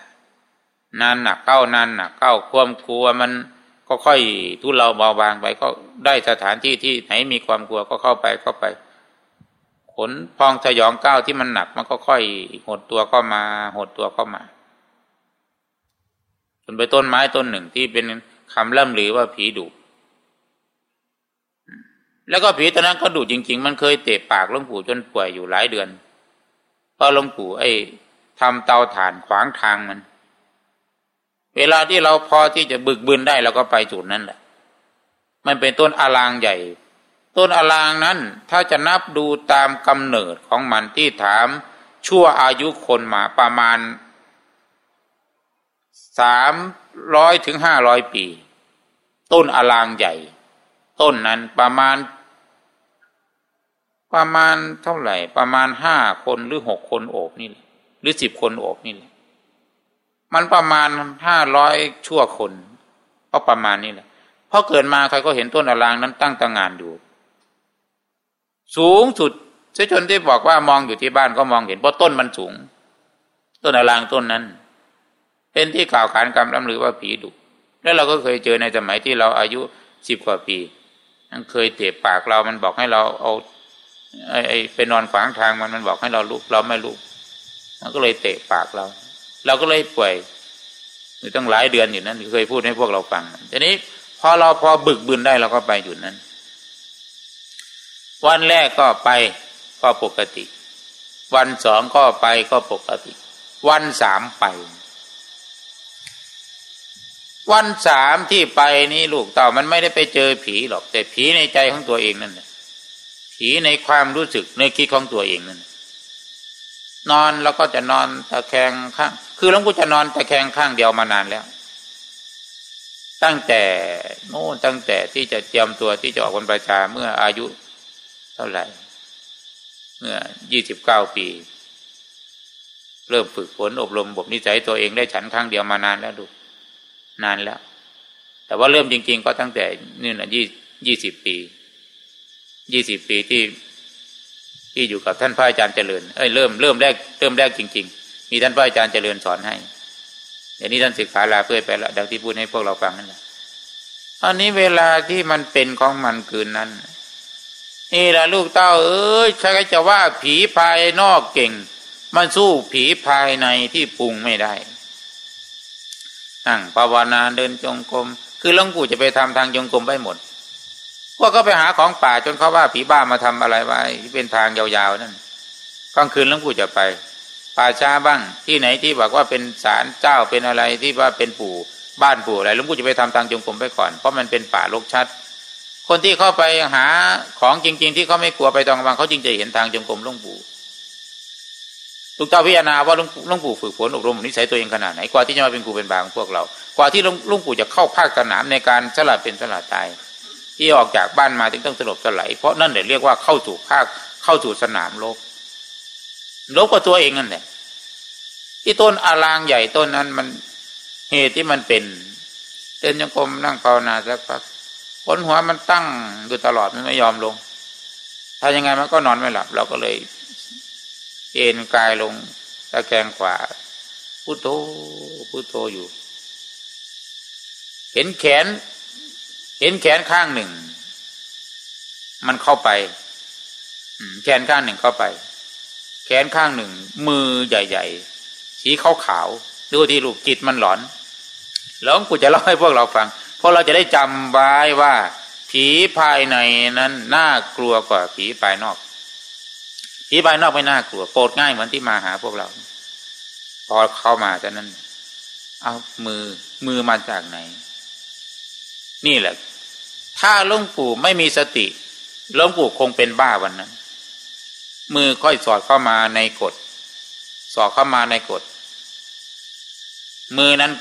นานหนักเข้านานหนักเข้าความกลัวมัน ก็ค่อยทุเลาเบาบางไปก็ได้สถานที่ที่ไหนมีความกลัวก็เข้าไปเข้าไป ขนพองสยองก้าวที่มันหนักมันก็ค่อยหดตัวเข้ามาหดตัวเข้ามาจนไปต้นไม้ต้นหนึ่งที่เป็นคำล่ำลือว่าผีดุแล้วก็ผีตอนนั้นก็ดุจริง ๆ มันเคยเตะปากหลวงปู่จนป่วยอยู่หลายเดือนเพราะหลวงปู่ไอ้ทำเตาถ่านขวางทางมัน เวลาที่เราพอที่จะบึกบืนได้เราก็ไปจุดนั้นแหละ มันเป็นต้นอลางใหญ่ ต้นอลางนั้นถ้าจะนับดูตามกำเนิดของมันที่ถามชั่วอายุคนมาประมาณสามร้อยถึงห้าร้อยปี ต้นอลางใหญ่ ต้นนั้นประมาณ ประมาณเท่าไหร่ ประมาณห้าคนหรือหกคนโอบนี่หละหรือสิบคนโอบนี่แหละ มันประมาณห้าร้อยชั่วคนก็ประมาณนี้แหละพอเกิดมาใครก็เห็นต้นอลางนั้นตั้งตางานอยู่ สูงสุดเสียจนที่บอกว่ามองอยู่ที่บ้านก็มองเห็นเพราะต้นมันสูง ต้นอลางต้นนั้น เป็นที่กล่าวขานกรรมลำลือว่าผีดุแล้วเราก็เคยเจอในสมัยที่เราอายุสิบกว่าปีมันเคยเตะปากเรามันบอกให้เราเอาไอ้ไปนอนขวางทางมันมันบอกให้เราลุกเราไม่ลุกมันก็เลยเตะปากเรา เราก็เลยป่วยอยู่ตั้งหลายเดือนอยู่นั้นเคยพูดให้พวกเราฟังทีนี้พอเราพอบึกบืนได้เราก็ไปอยู่นั้น วันแรกก็ไปก็ปกติ วันสองก็ไปก็ปกติ วันสามไป วันสามที่ไปนี้ลูกเต่ามันไม่ได้ไปเจอผีหรอก แต่ผีในใจของตัวเองนั่นแหละผีในความรู้สึกในคิดของตัวเองนั่นนอนแล้วก็จะนอนตะแคงข้าง คือหลวงปู่จะนอนตะแคงข้างเดียวมานานแล้ว ตั้งแต่โน่นตั้งแต่ที่จะเตรียมตัวที่จะออกวันประชาเมื่ออายุเท่าไหร่ เมื่อยี่สิบเก้าปี เริ่มฝึกฝนอบรมบบนิสัยตัวเองได้ฉันข้างเดียวมานานแล้วดู นานแล้ว แต่ว่าเริ่มจริง ๆ ก็ตั้งแต่นี่แหละยี่ยี่สิบปียี่สิบปีที่ที่อยู่กับท่านพระอาจารย์เจริญ เอ้ยเริ่มเริ่มแรกเริ่มแรกจริง ๆ มีท่านพระอาจารย์เจริญสอนให้เดี๋ยวนี้ท่านศึกษาลาเพื่อไปละดังที่พูดให้พวกเราฟังนั่นแหละอันนี้เวลาที่มันเป็นของมันคืนนั้นนี่แหละลูกเต้าเอ้ยใครจะว่าผีภายนอกเก่ง มันสู้ผีภายในที่ปรุงไม่ได้นั่งภาวนาเดินจงกรมคือหลวงปู่จะไปทำทางจงกรมไปหมดพวกก็ไปหาของป่าจนเขาว่าผีบ้ามาทำอะไรไว้ที่เป็นทางยาวๆนั่นกลางคืนหลวงปู่จะไป ป่าช้าบ้าง ที่ไหนที่บอกว่าเป็นศาลเจ้าเป็นอะไรที่ว่าเป็นปู่บ้านปู่อะไรหลวงปู่จะไปทำทางจงกรมไปก่อนเพราะมันเป็นป่าลกชัด คนที่เข้าไปหาของจริง ๆ ที่เขาไม่กลัวไปตองกำลังเขาจึงจะเห็นทางจงกรมหลวงปู่ลูกเจ้าพิจารณาว่าหลวงปู่ฝึกฝนอบรมนิสัยตัวเองขนาดไหนกว่าที่จะมาเป็นครูเป็นบาของพวกเรา กว่าที่หลวงปู่จะเข้าภาคสนามในการสลัดเป็นสลัดตาย ที่ออกจากบ้านมาถึงต้องสลบสลายเพราะนั่นเรียกว่าเข้าสู่ภาคเข้าสู่สนามลบ ลบกับตัวเองนั่นแหละที่ต้นอารางใหญ่ต้นนั้นมันเหตุที่มันเป็นเดินยังกรมนั่งภาวนาสักพักผลหัวมันตั้งอยู่ตลอดมันไม่ยอมลงถ้ายังไงมันก็นอนไม่หลับ เราก็เลย เอ็นกายลงตะแคงขวาพุโทโธพุโทโธอยู่ เห็นแขน เห็นแขนข้างหนึ่ง มันเข้าไปแขนข้างหนึ่งเข้าไป ขนข้างหนึ่ง มือใหญ่ๆ สีขาวขาวดูที่ลูกจิตมันหลอน แล้วกูจะเล่าให้พวกเราฟัง เพราะเราจะได้จำไว้ว่า ผีภายในนั้นน่ากลัวกว่าผีภายนอก ผีภายนอกไม่น่ากลัวโปรดง่ายเหมือนที่มาหาพวกเรา พอเข้ามาจากนั้น เอามือมือมาจากไหน นี่แหละ ถ้าหลวงปู่ไม่มีสติหลวงปู่คงเป็นบ้าวันนั้น มือค่อยสอดเข้ามาในกฎสอดเข้ามาในกฎมือนั้น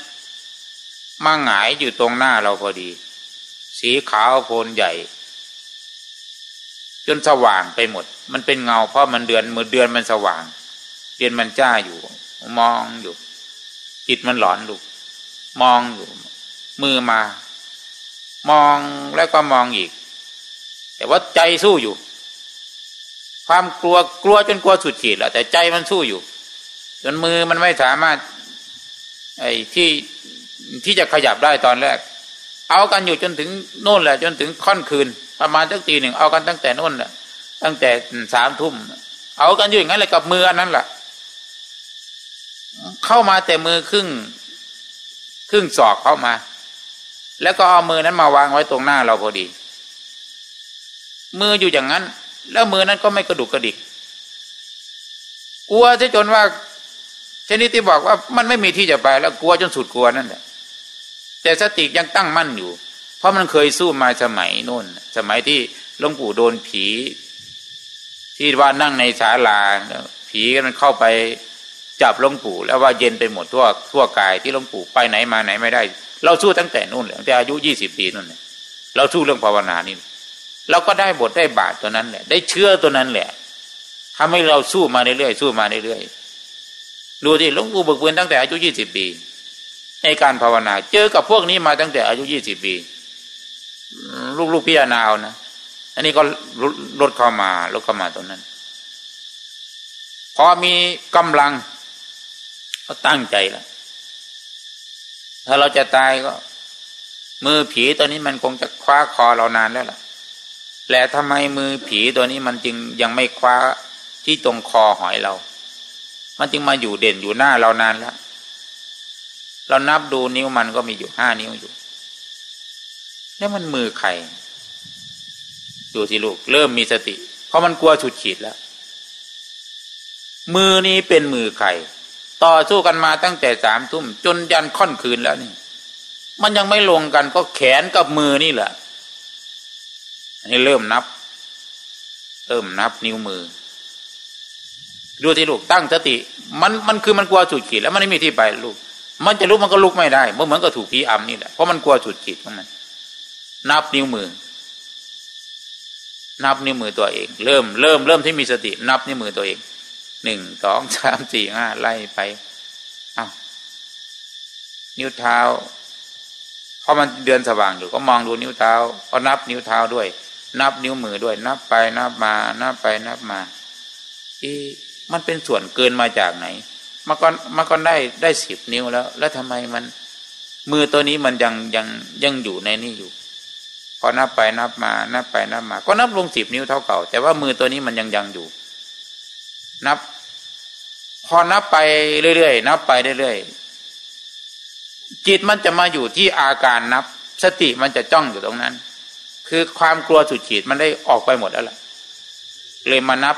มาหงายอยู่ตรงหน้าเราพอดี สีขาวโพลนใหญ่ จนสว่างไปหมด มันเป็นเงาเพราะมันเดือนมือเดือนมันสว่าง เดือนมันจ้าอยู่ มองอยู่ จิตมันหลอนลูกมองอยู่ มือมา มองแล้วก็มองอีก แต่ว่าใจสู้อยู่ ความกลัวกลัวจนกลัวสุดขีดแหละแต่ใจมันสู้อยู่ จนมือมันไม่สามารถ ไอ้ที่ที่จะขยับได้ตอนแรก เอากันอยู่จนถึงโน่นแหละ จนถึงค่อนคืน ประมาณตั้งตีหนึ่งเอากันตั้งแต่โน่นแหละตั้งแต่สามทุ่มเอากันอยู่อย่างนั้นเลยกับมืออันนั้นแหละเข้ามาแต่มือครึ่ง ครึ่งศอกเข้ามา แล้วก็เอามือนั้นมาวางไว้ตรงหน้าเราพอดี มืออยู่อย่างนั้น แล้วมือนั้นก็ไม่กระดุกกระดิกกลัวซะจนว่าชนิดที่บอกว่ามันไม่มีที่จะไป แล้วกลัวจนสุดกลัวนั่นแหละแต่สติยังตั้งมั่นอยู่ เพราะมันเคยสู้มาสมัยโน่น สมัยที่หลวงปู่โดนผี ที่ว่านั่งในศาลาผีมันเข้าไปจับหลวงปู่ แล้วว่าเย็นไปหมดทั่วทั่วกายที่หลวงปู่ไปไหนมาไหนไม่ได้ เราสู้ตั้งแต่นู่นเลยตั้งแต่อายุยี่สิบปีนู่นเลยเราสู้เรื่องภาวนานี่ เราก็ได้บทได้บาทตัวนั้นแหละ ได้เชื่อตัวนั้นแหละทำให้เราสู้มาเรื่อยๆสู้มาเรื่อยๆดูที่หลวงปู่บึกบืนตั้งแต่อายุยี่สิบปี ในการภาวนา เจอกับพวกนี้มาตั้งแต่อายุยี่สิบปี ลูกๆพิจารณาเอานะอันนี้ก็ลดเข้ามาลดเข้ามาตรงนั้น พอมีกำลัง ก็ตั้งใจแล้วถ้าเราจะตายก็ มือผีตัวนี้มันคงจะคว้าคอเรานานแล้วล่ะ และทำไมมือผีตัวนี้มันจึงยังไม่คว้าที่ตรงคอหอยเรา มันจึงมาอยู่เด่นอยู่หน้าเรานานแล้ว เรานับดูนิ้วมันก็มีอยู่ห้านิ้วอยู่ แล้วมันมือใครดูที่ลูก เริ่มมีสติ เพราะมันกลัวฉุดฉีดแล้ว มือนี้เป็นมือใครต่อสู้กันมาตั้งแต่สามทุ่มจนยันค่อนคืนแล้วนี่ มันยังไม่ลงกันก็แขนกับมือนี่แหละ ให้เริ่มนับ เริ่มนับนิ้วมือ ดูที่ลูกตั้งสติ มันมันคือมันกลัวจุดขีดแล้วมันไม่มีที่ไปลูก มันจะลุกมันก็ลุกไม่ได้เมื่อเหมือนกับถูกผีอำนี่แหละเพราะมันกลัวจุดขีดของมัน นับนิ้วมือ นับนิ้วมือตัวเอง เริ่มเริ่มเริ่มที่มีสติ นับนิ้วมือตัวเองหนึ่งสองสามสี่ห้าไล่ไปอ้าวนิ้วเท้าพราะมันเดือนสว่างอยู่ก็มองดูนิ้วเท้าก็นับนิ้วเท้าด้วย นับนิ้วมือด้วย นับไปนับมา นับไปนับมาอีมันเป็นส่วนเกินมาจากไหนมาก็มาก็ได้ได้สิบนิ้วแล้ว แล้วทำไมมัน มือตัวนี้มันยังยังยังอยู่ในนี่อยู่ พอนับไปนับมา นับไปนับมา ก็นับลงสิบนิ้วเท่าเก่า แต่ว่ามือตัวนี้มันยังยังอยู่ นับ พอนับไปเรื่อยๆนับไปเรื่อยๆจิตมันจะมาอยู่ที่อาการนับ สติมันจะจ้องอยู่ตรงนั้น คือความกลัวสุดขีดมันได้ออกไปหมดแล้วล่ะ เลยมานับ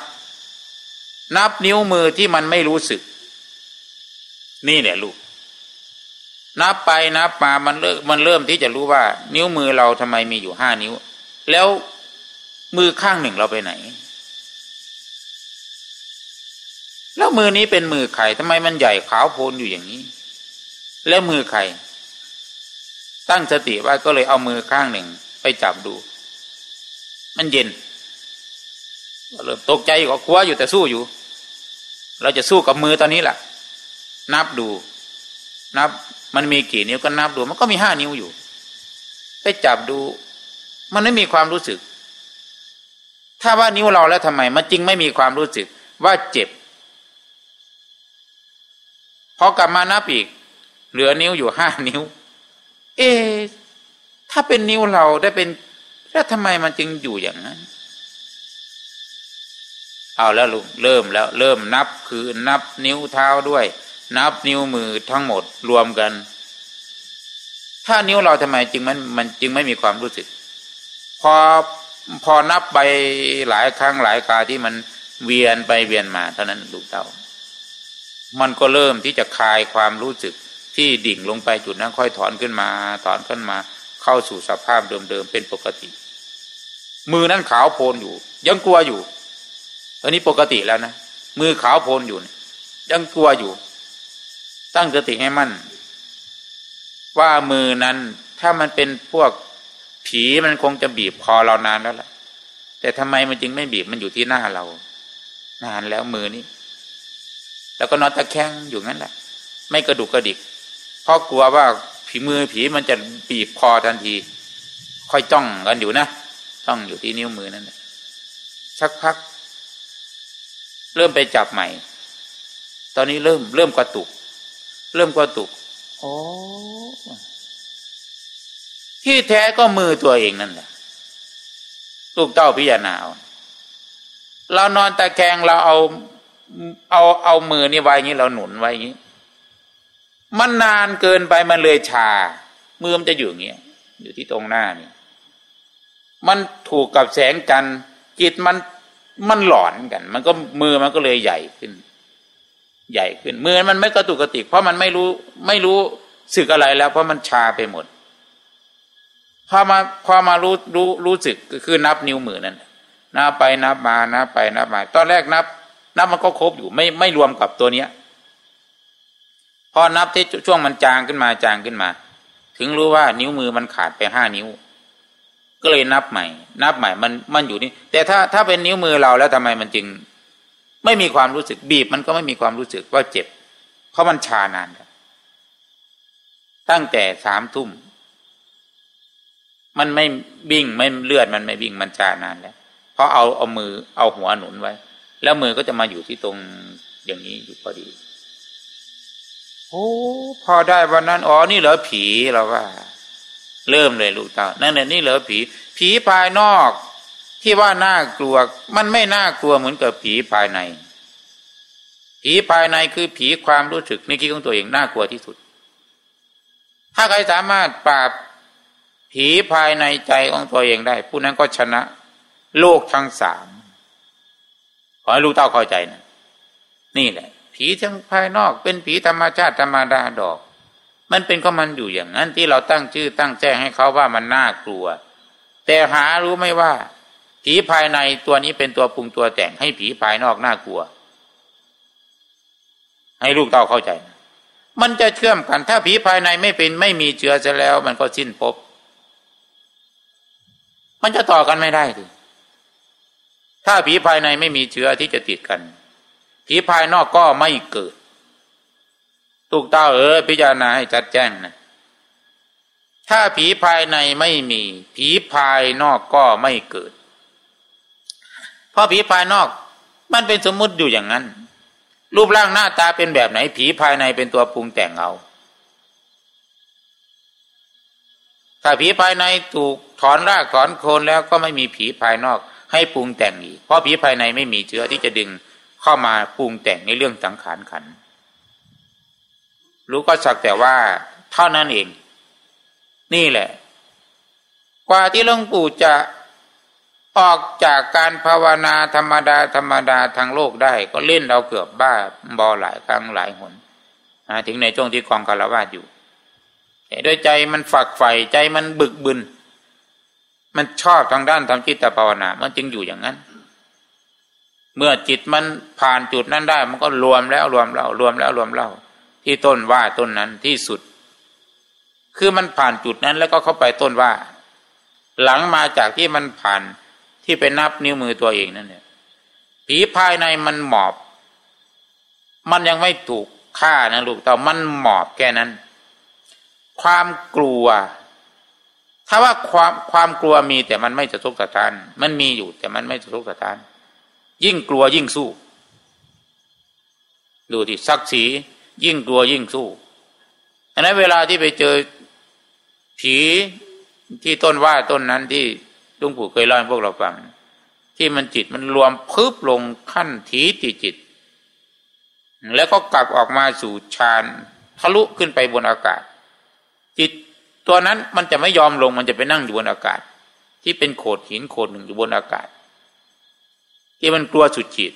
นับนิ้วมือที่มันไม่รู้สึก นี่แหละลูก นับไปนับมามันเริ่มมันเริ่มที่จะรู้ว่า นิ้วมือเราทำไมมีอยู่ห้านิ้ว แล้วมือข้างหนึ่งเราไปไหน แล้วมือนี้เป็นมือใครทำไมมันใหญ่ขาวโพลนอยู่อย่างนี้ แล้วมือใครตั้งสติว่าก็เลยเอามือข้างหนึ่ง ไปจับดู มันเย็นเริ่มตกใจก็กลัวอยู่แต่สู้อยู่ เราจะสู้กับมือตอนนี้แหละนับดู นับมันมีกี่นิ้วก็นับดู มันก็มีห้านิ้วอยู่ ไปจับดู มันไม่มีความรู้สึก ถ้าว่านิ้วเราแล้วทำไม มันจริงไม่มีความรู้สึก ว่าเจ็บพอกลับมานับอีก เหลือนิ้วอยู่ห้านิ้ว เอ๊ ถ้าเป็นนิ้วเราได้เป็น แล้วทำไมมันจึงอยู่อย่างนั้น เอาแล้วลุงเริ่มแล้ว เริ่มนับคือนับนิ้วเท้าด้วย นับนิ้วมือทั้งหมดรวมกัน ถ้านิ้วเราทำไมจึงมันมันจึงไม่มีความรู้สึก พอพอนับไปหลายครั้งหลายคราที่มันเวียนไปเวียนมาเท่านั้นลูกเต้า มันก็เริ่มที่จะคลายความรู้สึกที่ดิ่งลงไปจุดนั้นค่อยถอนขึ้นมา ถอนขึ้นมา เข้าสู่สภาพเดิมๆเป็นปกติ มือนั้นขาวโพลนอยู่ ยังกลัวอยู่อันนี้ปกติแล้วนะมือขาวโพลนอยู่ ยังกลัวอยู่ ตั้งสติให้มั่น ว่ามือนั้นถ้ามันเป็นพวกผีมันคงจะบีบคอเรานานแล้วล่ะ แต่ทำไมมันจึงไม่บีบมันอยู่ที่หน้าเรา นานแล้วมือนี้ แล้วก็นอนตะแคงอยู่งั้นแหละ ไม่กระดุกกระดิกเพราะกลัวว่า ผีมือผีมันจะบีบคอทันที ค่อยจ้องกันอยู่นะจ้องอยู่ที่นิ้วมือนั่นแหละสักพัก เริ่มไปจับใหม่ ตอนนี้เริ่มเริ่มกระตุก เริ่มกระตุกโอ้ที่แท้ก็มือตัวเองนั่นแหละลูกเต้าพิจารณาเรานอนตะแคงเราเอาเอาเอามือนี่ไว้อย่างนี้เราหนุนไว้อย่างนี้ มันนานเกินไปมันเลยชา มือมันจะอยู่อย่างเงี้ยอยู่ที่ตรงหน้านี่มันถูกกับแสงจันทร์จิตมันมันหลอนกัน มันก็มือมันก็เลยใหญ่ขึ้น ใหญ่ขึ้น มือมันไม่กระตุกกระติก เพราะมันไม่รู้ไม่รู้สึกอะไรแล้ว เพราะมันชาไปหมดพอมาพอมารู้รู้รู้สึกคือนับนิ้วมือนั่นนับไปนับมานับไปนับมา ตอนแรกนับ นับมันก็ครบอยู่ไม่ไม่รวมกับตัวเนี้ย พอนับที่ช่วงมันจางขึ้นมาจางขึ้นมา ถึงรู้ว่านิ้วมือมันขาดไปห้านิ้ว ก็เลยนับใหม่ นับใหม่มันมันอยู่นี่ แต่ถ้าถ้าเป็นนิ้วมือเราแล้วทำไมมันจึง ไม่มีความรู้สึกบีบ มันก็ไม่มีความรู้สึกว่าเจ็บ เพราะมันชานานครับตั้งแต่สามทุ่มมันไม่บิ่งไม่เลือดมันไม่บิ่งมันจานานแล้วเพราะเอาเอามือเอาหัวหนุนไว้ แล้วมือก็จะมาอยู่ที่ตรงอย่างนี้อยู่พอดี โอ้พอได้วันนั้นอ๋อนี่เหรอผีเราว่า เริ่มเลยลูกเต่านั่นแหละนี่เหรอผี ผีภายนอก ที่ว่าน่ากลัว มันไม่น่ากลัวเหมือนกับผีภายใน ผีภายในคือผีความรู้สึกในคิดของตัวเองน่ากลัวที่สุด ถ้าใครสามารถปราบผีภายในใจของตัวเองได้ ผู้นั้นก็ชนะ โลกทั้งสามขอให้รู้เต้าเข้าใจนะนี่แหละ ผีทั้งภายนอกเป็นผีธรรมชาติธรรมดาดอก มันเป็นก็มันอยู่อย่างนั้นที่เราตั้งชื่อตั้งแจ้งให้เขาว่ามันน่ากลัว แต่หารู้ไม่ว่า ผีภายในตัวนี้เป็นตัวปรุงตัวแต่งให้ผีภายนอกน่ากลัว ให้ลูกเต้าเข้าใจ มันจะเชื่อมกัน ถ้าผีภายในไม่เป็นไม่มีเชื้อจะแล้ว มันก็สิ้นภพมันจะต่อกันไม่ได้ดิถ้าผีภายในไม่มีเชื้อที่จะติดกัน ผีภายนอกก็ไม่เกิดตุกต้าเออพิจารณาให้ชัดแจ้งนะถ้าผีภายในไม่มี ผีภายนอกก็ไม่เกิด เพราะผีภายนอกมันเป็นสมมุติอยู่อย่างนั้น รูปร่างหน้าตาเป็นแบบไหน ผีภายในเป็นตัวปรุงแต่งเอาถ้าผีภายในถูกถอนรากถอนโคนแล้วก็ไม่มีผีภายนอกให้ปรุงแต่งอีกเพราะผีภายในไม่มีเชื้อที่จะดึง เข้ามาปรุงแต่งในเรื่องสังขารขัน รู้ก็สักแต่ว่าเท่านั้นเอง นี่แหละ กว่าที่หลวงปู่จะออกจากการภาวนาธรรมดาธรรมดาทางโลกได้ ก็เล่นเราเกือบบ้าบอหลายครั้งหลายหนถึงในช่วงที่กองคารวาสอยู่แต่ด้วยใจมันฝักใฝ่ใจมันบึกบึน มันชอบทางด้านทำจิตภาวนา มันจึงอยู่อย่างนั้น เมื่อจิตมันผ่านจุดนั้นได้ มันก็รวมแล้วรวมเล่ารวมแล้วรวมเล่า ที่ต้นว่าต้นนั้นที่สุด คือมันผ่านจุดนั้นแล้วก็เข้าไปต้นว่า หลังมาจากที่มันผ่านที่ไปนับนิ้วมือตัวเองนั่นเนี่ยผีภายในมันหมอบ มันยังไม่ถูกฆ่านะลูกแต่มันหมอบแค่นั้น ความกลัว ถ้าว่าความความกลัวมีแต่มันไม่จะทุกข์สะท้าน มันมีอยู่แต่มันไม่จะทุกข์สะท้าน ยิ่งกลัวยิ่งสู้ ดูที่ศักดิ์ศรียิ่งกลัวยิ่งสู้อันนั้นเวลาที่ไปเจอผีที่ต้นว่าต้นนั้นที่ลุงปู่เคยเล่าให้พวกเราฟัง ที่มันจิตมันรวมพึบลงขั้นถีติจิต แล้วก็กลับออกมาสู่ฌานทะลุขึ้นไปบนอากาศ จิตตัวนั้นมันจะไม่ยอมลงมันจะไปนั่งอยู่บนอากาศ ที่เป็นโขดหินโขดหนึ่งอยู่บนอากาศ ที่มันกลัวสุดจิต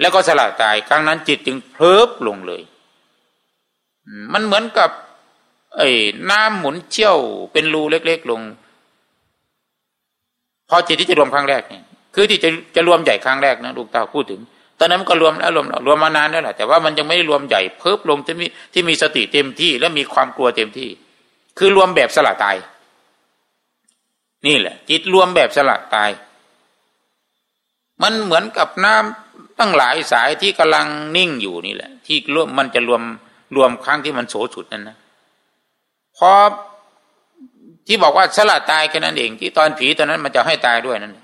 แล้วก็สละตายครั้งนั้นจิตจึงเพลิบลงเลย มันเหมือนกับไอ้น้ำหมุนเชี่ยวเป็นรูเล็ก ๆ ลง พอจิตที่จะรวมครั้งแรกเนี่ยคือที่จะจะรวมใหญ่ครั้งแรกนะลูกเต้าพูดถึง ตอนนั้นมันก็รวมแล้วรวมรวมมานานแล้วแหละแต่ว่ามันยังไม่ได้รวมใหญ่เพิ่มลงที่มีที่มีสติเต็มที่ และมีความกลัวเต็มที่ คือรวมแบบสละตาย นี่แหละ จิตรวมแบบสละตาย มันเหมือนกับน้ำตั้งหลายสายที่กำลังนิ่งอยู่นี่แหละ ที่รวมมันจะรวมรวมครั้งที่มันโสสุดนั่นนะพอที่บอกว่าสละตายแค่นั้นเอง ที่ตอนผีตอนนั้นมันจะให้ตายด้วยนั่น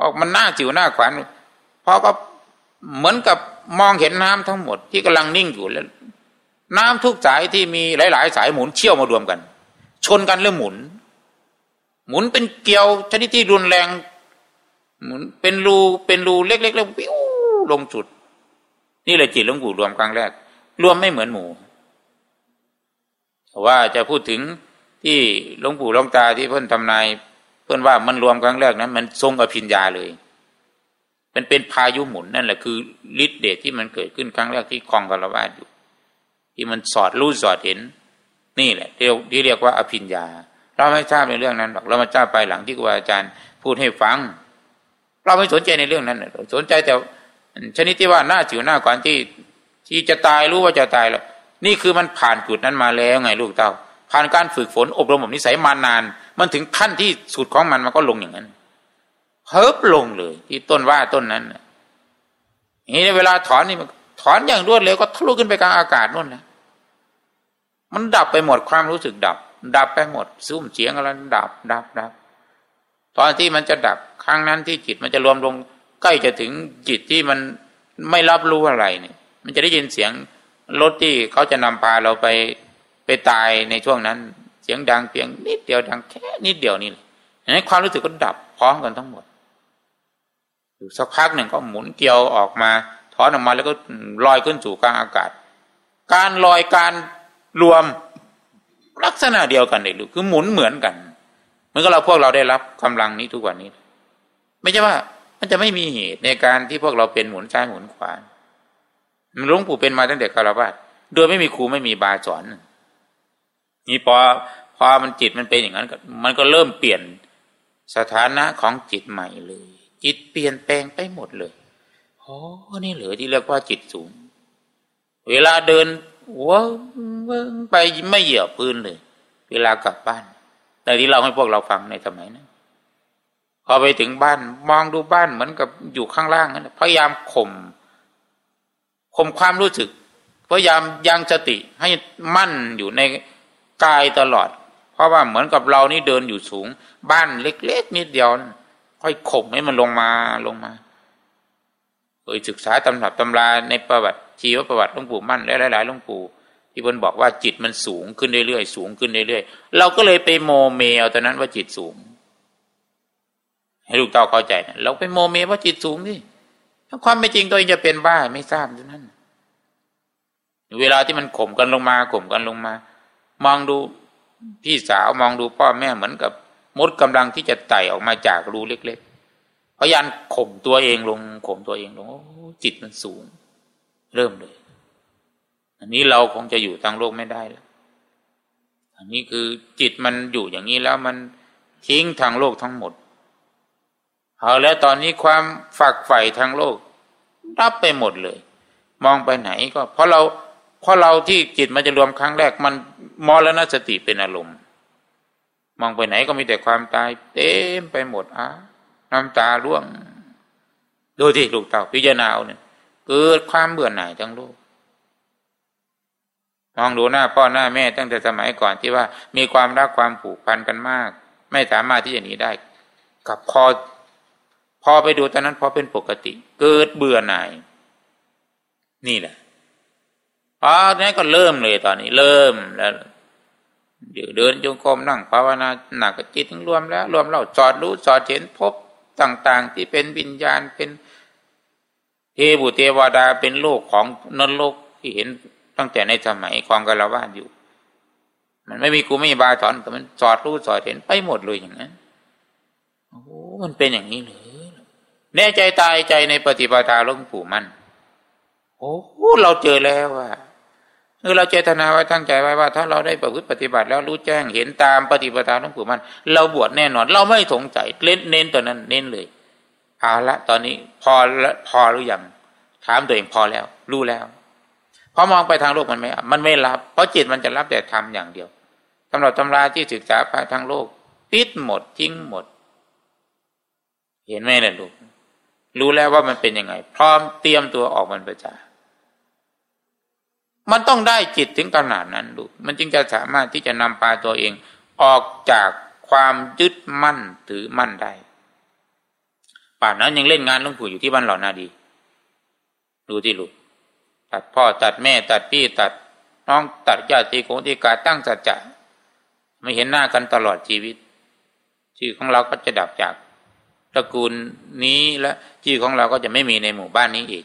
ออกมันหน้าจิ๋วหน้าขวานพอก็เหมือนกับมองเห็นน้ำทั้งหมดที่กำลังนิ่งอยู่แล้ว น้ำทุกสายที่มีหลาย ๆ สายหมุนเชี่ยวมารวมกัน ชนกันแล้วหมุน หมุนเป็นเกลียวชนิดที่รุนแรง หมุนเป็นรูเป็นรูเล็กๆแล้ววิวลงจุด นี่แหละจิตหลวงปู่รวมครั้งแรก รวมไม่เหมือนหมูแต่ว่าจะพูดถึงที่หลวงปู่หลวงตาที่เพิ่นทำนาย เพิ่นว่ามันรวมครั้งแรกนั้นมันทรงอภิญญาเลยมันเป็นพายุหมุนนั่นแหละคือฤทธิเดชที่มันเกิดขึ้นครั้งแรกที่คลองกระวาดอยู่ ที่มันสอดรู้สอดเห็น นี่แหละที่เรียกว่าอภิญญา เราไม่ทราบในเรื่องนั้นหรอกเรามาทราบไปหลังที่ครูอาจารย์พูดให้ฟัง เราไม่สนใจในเรื่องนั้นเราสนใจแต่ชนิดที่ว่าหน้าจิ๋วหน้าก่อนที่ที่จะตายรู้ว่าจะตายแล้ว นี่คือมันผ่านจุดนั้นมาแล้วไงลูกเต้า ผ่านการฝึกฝนอบรมนิสัยมานาน มันถึงขั้นที่สุดของมันมันก็ลงอย่างนั้นเพิบลงเลย ที่ต้นว่าต้นนั้นนี่เวลาถอนนี่ถอนอย่างรวดเร็วก็ทะลุขึ้นไปกลางอากาศนู่นนะมันดับไปหมดความรู้สึกดับ ดับไปหมดซุ้มเสียงอะไรดับดับดับตอนที่มันจะดับ รั้งนั้นที่จิตมันจะรวมลงใกล้จะถึงจิตที่มันไม่รับรู้อะไรเนี่ย มันจะได้ยินเสียงรถที่เขาจะนำพาเราไปไปตายในช่วงนั้น เสียงดังเพียงนิดเดียวดังแค่นิดเดียวนี่เลยนั้นความรู้สึกก็ดับพร้อมกันทั้งหมดอยู่สักพักหนึ่งก็หมุนเกลียวออกมาถอนออกมาแล้วก็ลอยขึ้นสู่กลางอากาศ การลอยการรวมลักษณะเดียวกันเลยหรือคือหมุนเหมือนกันเหมือนกับเราพวกเราได้รับกำลังนี้ทุกวันนี้ ไม่ใช่ว่า มันจะไม่มีเหตุในการที่พวกเราเป็นหมุนซ้ายหมุนขวาหลวงปู่เป็นมาตั้งแต่คารวะโดยไม่มีครูไม่มีบาสอนนี่พอพอมันจิตมันเป็นอย่างนั้น มันก็เริ่มเปลี่ยนสถานะของจิตใหม่เลย จิตเปลี่ยนแปลงไปหมดเลยโอ้นี่เหลือที่เรียกว่าจิตสูง เวลาเดินว้งไปไม่เหยียบพื้นเลย เวลากลับบ้านแต่ที่เราให้พวกเราฟังในสมัยนั้น พอไปถึงบ้านมองดูบ้านเหมือนกับอยู่ข้างล่างนั้นพยายามข่มข่มความรู้สึก พยายามยังสติให้มั่นอยู่ในกายตลอด เพราะว่าเหมือนกับเรานี่เดินอยู่สูง บ้านเล็กๆนิดเดียวค่อยข่มให้มันลงมาลงมาเคยศึกษาตำรับตำราในประวัติชีวประวัติหลวงปู่มั่นและหลายๆหลวงปู่ที่บนบอกว่าจิตมันสูงขึ้นเรื่อยๆสูงขึ้นเรื่อยๆเราก็เลยไปโมเมเอาตอนนั้นว่าจิตสูง ให้ลูกเต้าเข้าใจนะเราไปโมเมว่าจิตสูงนี่ถ้าความไม่จริงตัวเองจะเป็นบ้าไม่ทราบเท่านั้น เวลาที่มันข่มกันลงมาข่มกันลงมา มองดูพี่สาวมองดูพ่อแม่เหมือนกับมดกำลังที่จะไต่ออกมาจากรูเล็กๆพยานข่มตัวเองลงข่มตัวเองลงโอ้จิตมันสูง เริ่มเลย อันนี้เราคงจะอยู่ทางโลกไม่ได้แล้วอันนี้คือจิตมันอยู่อย่างนี้แล้วมันทิ้งทางโลกทั้งหมด เอาแล้วตอนนี้ความฝักใฝ่ทางโลก รับไปหมดเลย มองไปไหนก็ เพราะเราเพราะเราที่จิตมันจะรวมครั้งแรกมันมรณสติเป็นอารมณ์ มองไปไหนก็มีแต่ความตายเต็มไปหมดอะน้ำตาร่วง ดูที่ลูกเต่าพิจารณาเนี่ยเกิดความเบื่อหน่ายทั้งโลกมองดูหน้าพ่อหน้าแม่ตั้งแต่สมัยก่อนที่ว่ามีความรักความผูกพันกันมาก ไม่สามารถที่จะหนีได้ กับพอ พอไปดูตอนนั้นพอเป็นปกติ เกิดเบื่อหน่าย นี่แหละพอนั้นก็เริ่มเลยตอนนี้ เริ่มแล้วเดี๋ยวเดินจงกรมนั่งภาวนาหนักจิตรวมแล้ว รวมเราจอดรู้จอดเห็นพบต่าง ๆ ที่เป็นวิญญาณเป็นเทบุเทวดาเป็นโลกของนรกที่เห็นตั้งแต่ในสมัยความกระวาดอยู่ มันไม่มีครูไม่มีบาสอนแต่มันจอดรู้จอดเห็นไปหมดเลยอย่างนั้นโอ้มันเป็นอย่างนี้เลย แน่ใจตายใจในปฏิปทาหลวงปู่มันโอ้เราเจอแล้วว่าเออเราเจตนาไว้ตั้งใจไว้ว่า ถ้าเราได้ประพฤติปฏิบัติแล้วรู้แจ้งเห็นตามปฏิปทาหลวงปู่มันเราบวชแน่นอน เราไม่สงสัยเล่นเน้นตัวนั้น เน้นเลยเอาละตอนนี้พอละพอหรือยังถามตัวเองพอแล้ว รู้แล้วพอมองไปทางโลกมันไม่ มันไม่รับ เพราะจิตมันจะรับแต่ทำอย่างเดียวสำรับตำราที่ศึกษาไปทางโลก ปิดหมดทิ้งหมด เห็นไหมล่ะลูก รู้แล้วว่ามันเป็นยังไง พร้อมเตรียมตัวออกมันประจามันต้องได้จิตถึงขนาดนั้นลูกมันจึงจะสามารถที่จะนำพาตัวเอง ออกจากความยึดมั่นถือมั่นได้ป่านนั้นยังเล่นงานลุงปู่อยู่ที่บ้านเหล่านาดี ดูที่ลูกตัดพ่อตัดแม่ตัดพี่ตัดน้องตัดญาติโกติกาตั้งสัจจะไม่เห็นหน้ากันตลอดชีวิต ชื่อของเราก็จะดับจาก ระกูลนี้และชื่อของเราก็จะไม่มีในหมู่บ้านนี้อีก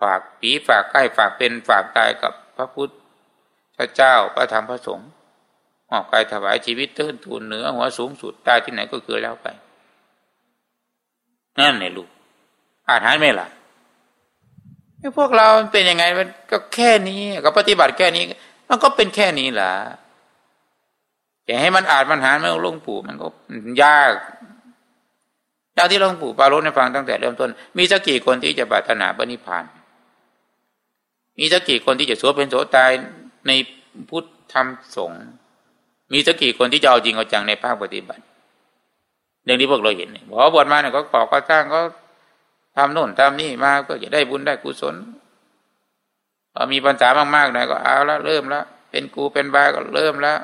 ฝากผีฝากใกล้ฝากเป็นฝากตายกับพระพุทธเจ้าพระธรรมพระสงฆ์ออกกายถวายชีวิตเทินทูนเหนือหัวสูงสุดตายที่ไหนก็คือแล้วไป นั่นเนี่ยลูก อาหารไม่ล่ะพวกเราเป็นยังไงมันก็แค่นี้ก็ปฏิบัติแค่นี้ มันก็เป็นแค่นี้แหละแต่ให้มันอาจมันหารไม่ลงปู่มันก็ยาก ยากที่หลวงปู่ปารลในฟังตั้งแต่เริ่มต้น มีสักกี่คนที่จะปรารถนาปณิพาน มีสักกี่คนที่จะสวเป็นโสตายในพุทธธรรมสงฆ์มีสักกี่คนที่จะเอาจริงเอาจังในภาคปฏิบัติเรื่องที่พวกเราเห็นเนี่ยบอกบวชมาเนี่ยก็ขอก็สร้างก็ทำโน่นทำนี่มาก็จะได้บุญได้กุศลพอมีปัญญามากๆหน่อยก็เอาล้วเริ่มล้วเป็นกูเป็นบาก็เริ่มแล้ว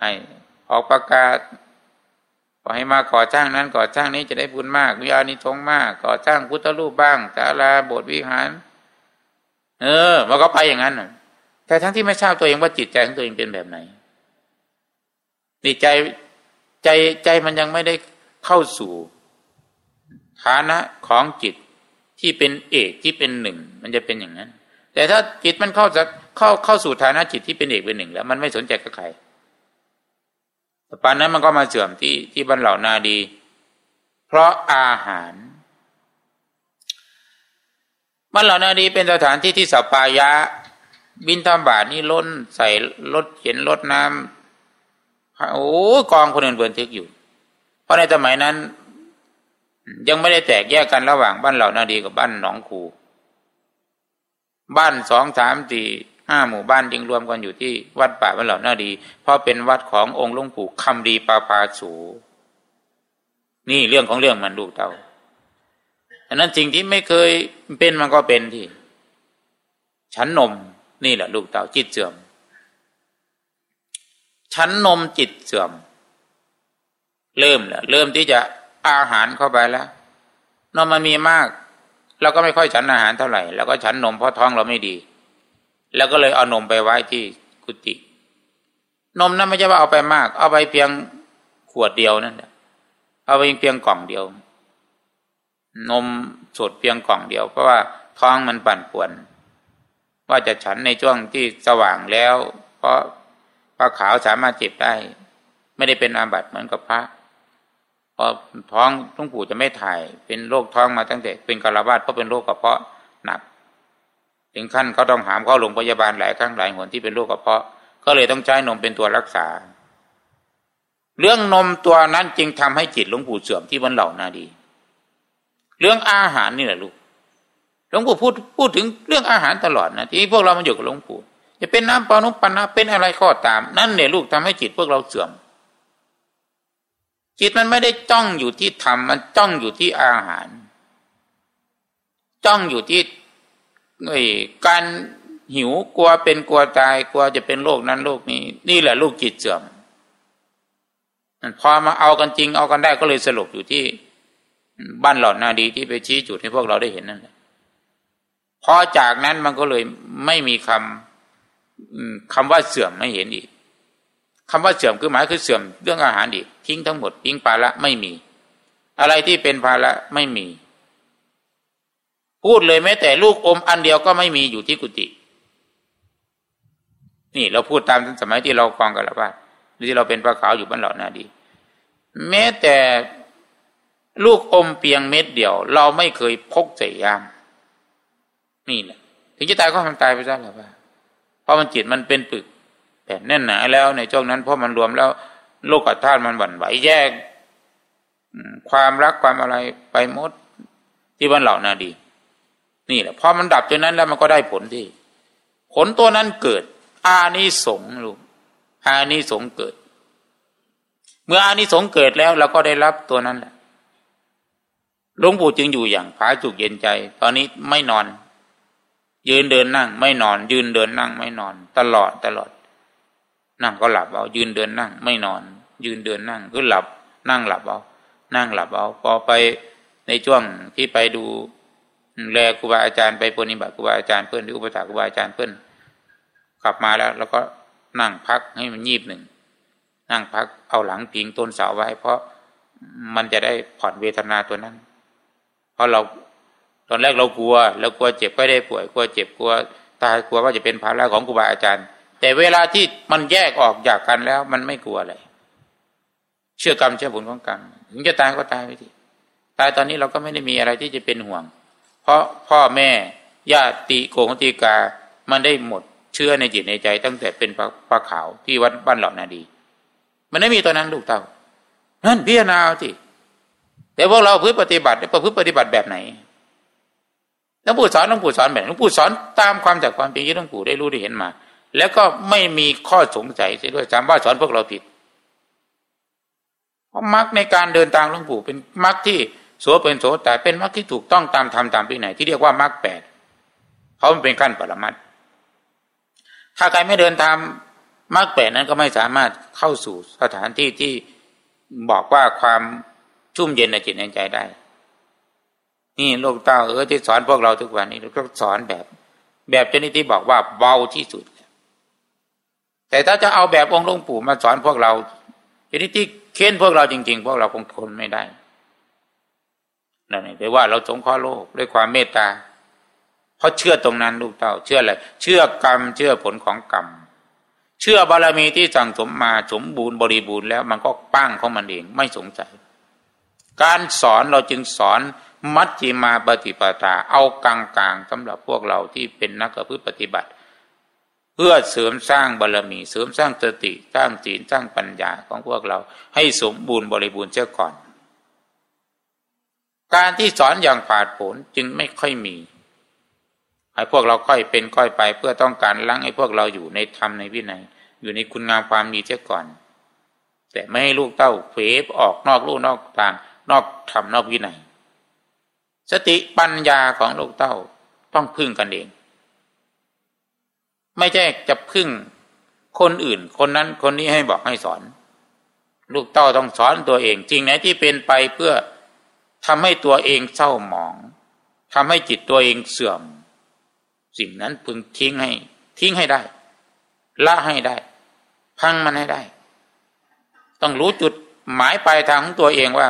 ให้ออกประกาศ ขอให้มาก่อจ้างนั้นก่อจ้างนี้จะได้บุญมากวิญญาณิทงมากก่อจ้างพุทธรูปบ้างศาลาโบสถ์วิหาร เออมันก็ไปอย่างนั้นแต่ทั้งที่ไม่ทราบตัวเองว่าจิตใจของตัวเองเป็นแบบไหนจิตใจใจใจมันยังไม่ได้เข้าสู่ฐานะของจิตที่เป็นเอกที่เป็นหนึ่งมันจะเป็นอย่างนั้น แต่ถ้าจิตมันเข้าจะเข้าเข้าสู่ฐานะจิตที่เป็นเอกเป็นหนึ่งแล้ว มันไม่สนใจกับใคร แต่ปานนั้นมันก็มาเสื่อมที่ที่บรรเหล่านาดี เพราะอาหารบรรเหล่านาดีเป็นสถานที่ที่สปายะ บินทบาทนี่ล้นใส่รถเข็นรถน้ำโอ้กองคนอื่นเบินทึกอยู่ เพราะในสมัยนั้น ยังไม่ได้แตกแยกกันระหว่างบ้านเหล่านาดีกับบ้านหนองคูบ้านสองสามสี่ ห้าหมู่บ้านจึงรวมกันอยู่ที่วัดป่าบ้านเหล่านาดี เพราะเป็นวัดขององค์หลวงปู่คำดีปาปาสู นี่เรื่องของเรื่องมันลูกเตาอันนั้นสิ่งที่ไม่เคยเป็นมันก็เป็นที่ ชั้นนม นี่แหละลูกเตาจิตเสื่อม ชั้นนมจิตเสื่อม เริ่มแล้วเริ่มที่จะอาหารเข้าไปแล้วนมมันมีมาก เราก็ไม่ค่อยฉันอาหารเท่าไหร่ แล้วก็ฉันนมเพราะท้องเราไม่ดี แล้วก็เลยเอานมไปไว้ที่กุฏินมนั้นไม่ใช่ว่าเอาไปมาก เอาไปเพียงขวดเดียวนั่นแหละเอาไปเพียงกล่องเดียว นมสดเพียงกล่องเดียว เพราะว่าท้องมันปั่นป่วน ว่าจะฉันในช่วงที่สว่างแล้ว เพราะพระขาวสามารถเจ็บได้ ไม่ได้เป็นอาบัติเหมือนกับพระเพราะท้องทุงปู่จะไม่ถ่าย เป็นโรคท้องมาตั้งแต่เป็นกระบาดเพราะเป็นโรคกระเพาะหนัก ถึงขั้นเขาต้องหามเข้าโรงพยาบาลหลายครั้งหลายหนที่เป็นโรคกระเพาะ ก็เลยต้องใช้นมเป็นตัวรักษา เรื่องนมตัวนั้นจึงทำให้จิตหลวงปู่เสื่อมที่บนเหล่านาดี เรื่องอาหารนี่แหละลูกหลวงปู่พูดพูดถึงเรื่องอาหารตลอดนะที่พวกเรามาอยู่กับหลวงปู่จะเป็นน้ำปลานุปันนะเป็นอะไรก็ตาม นั่นเนี่ยลูกทำให้จิตพวกเราเสื่อม จิตมันไม่ได้จ้องอยู่ที่ธรรมมันจ้องอยู่ที่อาหาร จ้องอยู่ที่ การหิวกลัวเป็นกลัวตายกลัวจะเป็นโรคนั้นโรคนี้ นี่แหละลูกจิตเสื่อมพอมาเอากันจริงเอากันได้ก็เลยสรุปอยู่ที่ บ้านหลอดนาดีที่ไปชี้จุดให้พวกเราได้เห็นนั่นแหละพอจากนั้นมันก็เลยไม่มีคคำว่าเสื่อมไม่เห็นอีกคำว่าเสื่อมคือหมายคือเสื่อมเรื่องอาหารอีกทิ้งทั้งหมดทิ้งภาระไม่มี อะไรที่เป็นภาระไม่มี พูดเลยแม้แต่ลูกอมอันเดียวก็ไม่มีอยู่ที่กุฏินี่เราพูดตามสมัยที่เราฟังกันแล้วว่าที่เราเป็นพระขาวอยู่บ้านเหล่านาดี แม้แต่ลูกอมเพียงเม็ดเดียว เราไม่เคยพกใส่ยาม นี่แหละถึงจะตายก็ทำตายไปซะแล้วว่าเพราะมันจิตมันเป็นปึกแต่แน่นหนาแล้วในช่วงนั้นเพราะมันรวมแล้ว โลกธาตุมันหวั่นไหวแยกความรักความอะไรไปหมดที่บ้านเหล่านาดี นี่แหละพอมันดับจนนั้นแล้วมันก็ได้ผลที่ ผลตัวนั้นเกิด อานิสงส์ลูกอานิสงส์เกิด เมื่ออานิสงส์เกิดแล้วเราก็ได้รับตัวนั้นแหละหลวงปู่จึงอยู่อย่างผาจุกเย็นใจ ตอนนี้ไม่นอน ยืนเดินนั่ง ไม่นอน ยืนเดินนั่ง ไม่นอน ตลอดตลอด นั่งก็หลับเอายืนเดินนั่ง ไม่นอน ยืนเดินนั่งก็หลับ นั่งหลับเอานั่งหลับเอาพอไปในช่วงที่ไปดู แลครูบาอาจารย์ไปปฏิบัติครูบาอาจารย์เพื่อนหรืออุปถาครูบาอาจารย์เพื่อนกลับมาแล้วแล้วก็นั่งพักให้มันยีบหนึ่งนั่งพักเอาหลังพิงต้นเสาไว้ เพราะมันจะได้ผ่อนเวทนาตัวนั้น เพราะเราตอนแรกเรากลัวเรากลัวเจ็บก็ได้ป่วยกลัวเจ็บกลัวตายกลัวว่าจะเป็นภาระของครูบาอาจารย์ แต่เวลาที่มันแยกออกจากกันแล้ว มันไม่กลัวอะไรเชื่อกรรมเชื่อผลของกรรมถึงจะตายก็ตายไปทีตายตอนนี้เราก็ไม่ได้มีอะไรที่จะเป็นห่วง เพราะพ่อแม่ญาติโกงติกา มันได้หมดเชื่อในจิตในใจ ตั้งแต่เป็นปลาขาวที่วัดบ้านเหล่านาดี มันไม่มีตอนนั้นลูกเต้านั่นพิจารณาที่แต่พวกเราพื้นปฏิบัติประพฤติปฏิบัติแบบไหนหลวงปู่สอนหลวงปู่สอนแบบหลวงปู่สอนตามความจากความเป็นที่หลวงปู่ได้รู้ได้เห็นมา แล้วก็ไม่มีข้อสงสัยเสียด้วยจำว่าสอนพวกเราผิดเพราะมรรคในการเดินตามหลวงปู่เป็นมรรคที่ โสเป็นโสแต่เป็นมรรคที่ถูกต้องตามธรรมตามปีไหนที่เรียกว่ามรรคแปดเพราะมันเป็นขั้นปรมัตถ้าใครไม่เดินตามมรรคแปดนั้นก็ไม่สามารถเข้าสู่สถานที่ที่บอกว่าความชุ่มเย็นในจิตในใจได้ นี่โลกเต้าเออที่สอนพวกเราทุกวันนี้ก็สอนแบบ แบบชนิดที่บอกว่าเบาที่สุด แต่ถ้าจะเอาแบบองค์หลวงปู่มาสอนพวกเราชนิดที่เค้นพวกเราจริง ๆ พวกเราคงทนไม่ได้ นั่นเองแต่ว่าเราสงเคราะห์โลกด้วยความเมตตา เพราะเชื่อตรงนั้นลูกเต้า เชื่ออะไร เชื่อกรรม เชื่อผลของกรรม เชื่อบารมีที่สั่งสมมาสมบูรณ์บริบูรณ์แล้วมันก็ปั้งของมันเองไม่สงสัย การสอนเราจึงสอนมัชฌิมาปฏิปทาเอากลางๆสำหรับพวกเราที่เป็นนักพืชปฏิบัติ เพื่อเสริมสร้างบารรมี เสริมสร้างสติสร้างศีลสร้างปัญญาของพวกเราให้สมบูรณ์บริบูรณ์เช่ก่อน การที่สอนอย่างผาดผลจึงไม่ค่อยมีให้พวกเราค่อยเป็นค่อยไป เพื่อต้องการล้างให้พวกเราอยู่ในธรรมในวินัย อยู่ในคุณงามความดีเช่ก่อน แต่ไม่ให้ลูกเต้าเฟบออกนอกลูกนอกทาง นอกธรรมนอกวินัย สติปัญญาของลูกเต้าต้องพึ่งกันเอง ไม่ใช่จะพึ่งคนอื่น คนนั้นคนนี้ให้บอกให้สอน ลูกเต้าต้องสอนตัวเองจริงไหนที่เป็นไปเพื่อ ทำให้ตัวเองเศร้าหมองทำให้จิตตัวเองเสื่อม สิ่งนั้นพึงทิ้งให้ ทิ้งให้ได้ ละให้ได้ พังมันให้ได้ ต้องรู้จุดหมายปลายทางของตัวเองว่า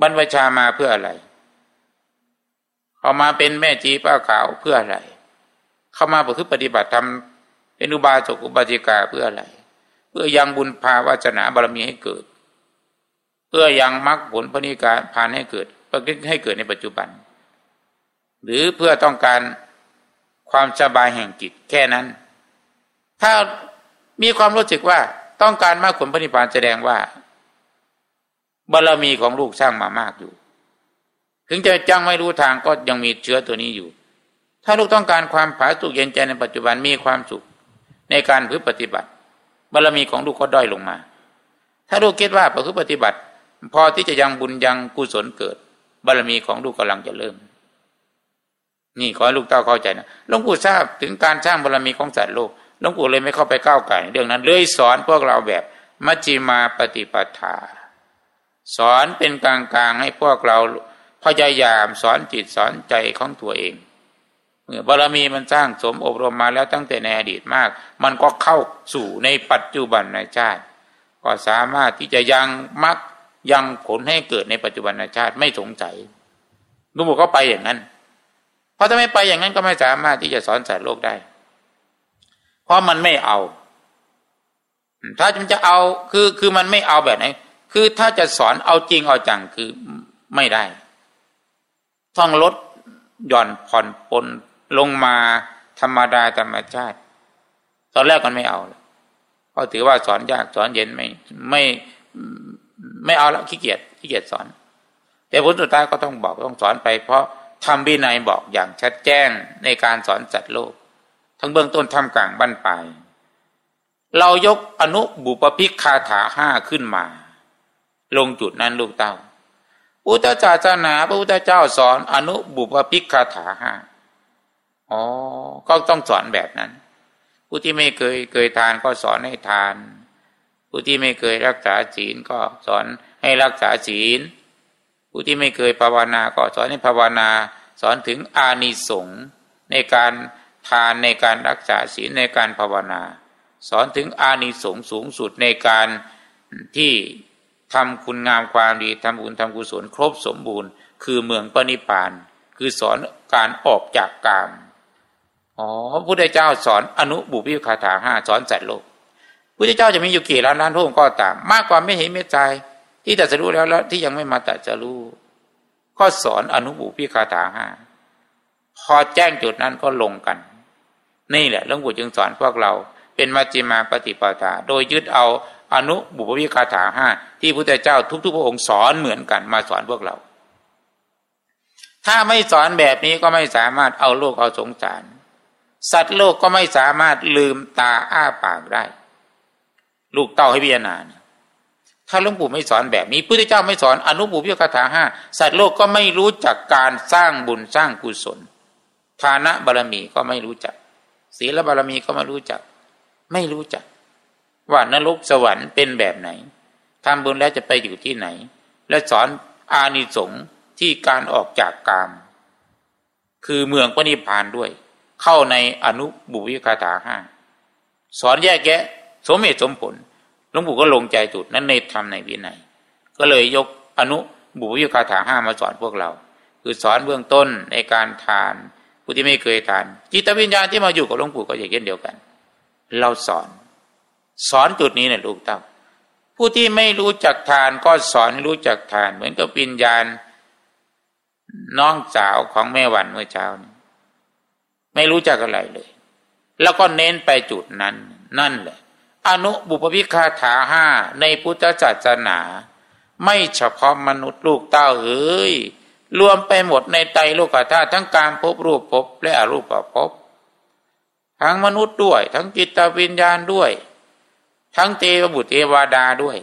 บรรพชามาเพื่ออะไร เขามาเป็นแม่จีป้าขาวเพื่ออะไร เขามาประพฤติปฏิบัติธรรมเป็นอุบาสกอุบาสิกาเพื่ออะไร เพื่อยังบุญภาวาสนาบารมีให้เกิด เพื่อยังมรรคผลพนิการพานให้เกิดเพื่อให้เกิดในปัจจุบัน หรือเพื่อต้องการความสบายแห่งจิตแค่นั้น ถ้ามีความรู้สึกว่าต้องการมรรคผลพนิพานแสดงว่าบารมีของลูกสร้างมามากอยู่ ถึงจะจังไม่รู้ทางก็ยังมีเชื้อตัวนี้อยู่ ถ้าลูกต้องการความผาสุกเย็นใจในปัจจุบันมีความสุขในการพึ่ปฏิบัติบารมีของลูกก็ด้อยลงมา ถ้าลูกคิดว่าประพฤติปฏิบัติ พอที่จะยังบุญยังกุศลเกิด บารมีของลูกกำลังจะเริ่ม นี่ขอให้ลูกเต้าเข้าใจนะหลวงปู่ทราบถึงการสร้างบารมีของสัตว์โลกหลวงปู่เลยไม่เข้าไปก้าวไก่เรื่องนั้น เลยสอนพวกเราแบบมัจจิมาปฏิปทา สอนเป็นกลางๆให้พวกเราพยายามสอนจิตสอนใจของตัวเองเมื่อบารมีมันสร้างสมอบรมมาแล้วตั้งแต่ในอดีตมาก มันก็เข้าสู่ในปัจจุบันในชาติ ก็สามารถที่จะยังมัก ยังผลให้เกิดในปัจจุบันชาติไม่สงสัยลุงปู่ก็ไปอย่างนั้น เพราะถ้าไม่ไปอย่างนั้นก็ไม่สามารถที่จะสอนสัตว์โลกได้ เพราะมันไม่เอา ถ้ามันจะเอาคือคือมันไม่เอาแบบไหน คือถ้าจะสอนเอาจริงเอาจังคือไม่ได้ต้องลดหย่อนผ่อนปลนลงมาธรรมดาธรรมชาติ ตอนแรกมันไม่เอาเพราะถือว่าสอนยากสอนเย็นไม่ไม่ ไม่เอาแล้วขี้เกียจขี้เกียจสอน แต่ผลสุดท้ายก็ต้องบอกต้องสอนไป เพราะทำบินัยบอกอย่างชัดแจ้งในการสอนสัตว์โลก ทั้งเบื้องต้นทำกลางบั้นปลายเรายกอนุบุปพิกคาถาห้าขึ้นมา ลงจุดนั้นลูกเต้าพุทธศาสนาพระพุทธเจ้าสอนอนุบุพพิกคาถาห้าอ๋อ ก็ต้องสอนแบบนั้น ผู้ที่ไม่เคยเคยทานก็สอนให้ทาน ผู้ที่ไม่เคยรักษาศีลก็สอนให้รักษาศีล ผู้ที่ไม่เคยภาวนาก็สอนให้ภาวนาสอนถึงอานิสงส์ในการทานในการรักษาศีลในการภาวนา สอนถึงอานิสงส์สูงสุดในการที่ทำคุณงามความดีทำบุญทำกุศลครบสมบูรณ์ คือเมืองปณิพาน คือสอนการออกจากกามอ๋อพระพุทธเจ้าสอนอนุบุพิคาถาห้าสอนสัตว์โลก พุทธเจ้าจะมีอยู่กี่ล้านล้านพระองค์ก็ตาม มากกว่าไม่เห็นเมตใจที่แต่จะรู้แล้วแล้วที่ยังไม่มาแต่จะรู้ก็สอนอนุบุพิคาถาห้าพอแจ้งจุดนั้นก็ลงกัน นี่แหละหลวงปู่จึงสอนพวกเรา เป็นมัจจิมาปฏิปทา โดยยึดเอาอนุบุพวิคาถาห้าที่พระเจ้าทุกๆพระองค์สอนเหมือนกันมาสอนพวกเรา ถ้าไม่สอนแบบนี้ก็ไม่สามารถเอาโลกเอาสงสาร สัตว์โลกก็ไม่สามารถลืมตาอ้าปากได้ ลูกเต้าให้พิจารณาถ้าหลวงปู่ไม่สอนแบบนี้พระเจ้าไม่สอนอนุบุพวิคาถาห้าสัตว์โลกก็ไม่รู้จักการสร้างบุญสร้างกุศลฐานะบารมีก็ไม่รู้จัก ศีลบารมีก็ไม่รู้จัก ไม่รู้จัก ว่านรกสวรรค์เป็นแบบไหนทำบุญแล้วจะไปอยู่ที่ไหน และสอนอานิสงส์ที่การออกจากกาม คือเมืองปณิพานด้วย เข้าในอนุบุวิคาถาห้าสอนแยกแยะ สมเหตุสมผลหลวงปู่ก็ลงใจจุดนั้นในธรรมในวินัย ก็เลยยกอนุบุวิคาถาห้ามาสอนพวกเรา คือสอนเบื้องต้นในการทานผู้ที่ไม่เคยทาน จิตวิญญาณที่มาอยู่กับหลวงปู่ก็อย่างเดียวกัน เราสอน สอนจุดนี้เนี่ยลูกเต้าผู้ที่ไม่รู้จักทานก็สอนให้รู้จักทาน เหมือนกับปิญญาณน้องสาวของแม่วันเมื่อเช้านี้ไม่รู้จักอะไรเลย แล้วก็เน้นไปจุดนั้น นั่นแหละ อนุบุพวิคาถาห้าในพุทธศาสนา ไม่เฉพาะมนุษย์ลูกเต้าเอ้ยรวมไปหมดในไตโลกธาตุทั้งการพบรูปพบและอรูปภพทั้งมนุษย์ด้วย ทั้งจิตวิญญาณด้วย ทั้งเทวบุตรเทวดาด้วย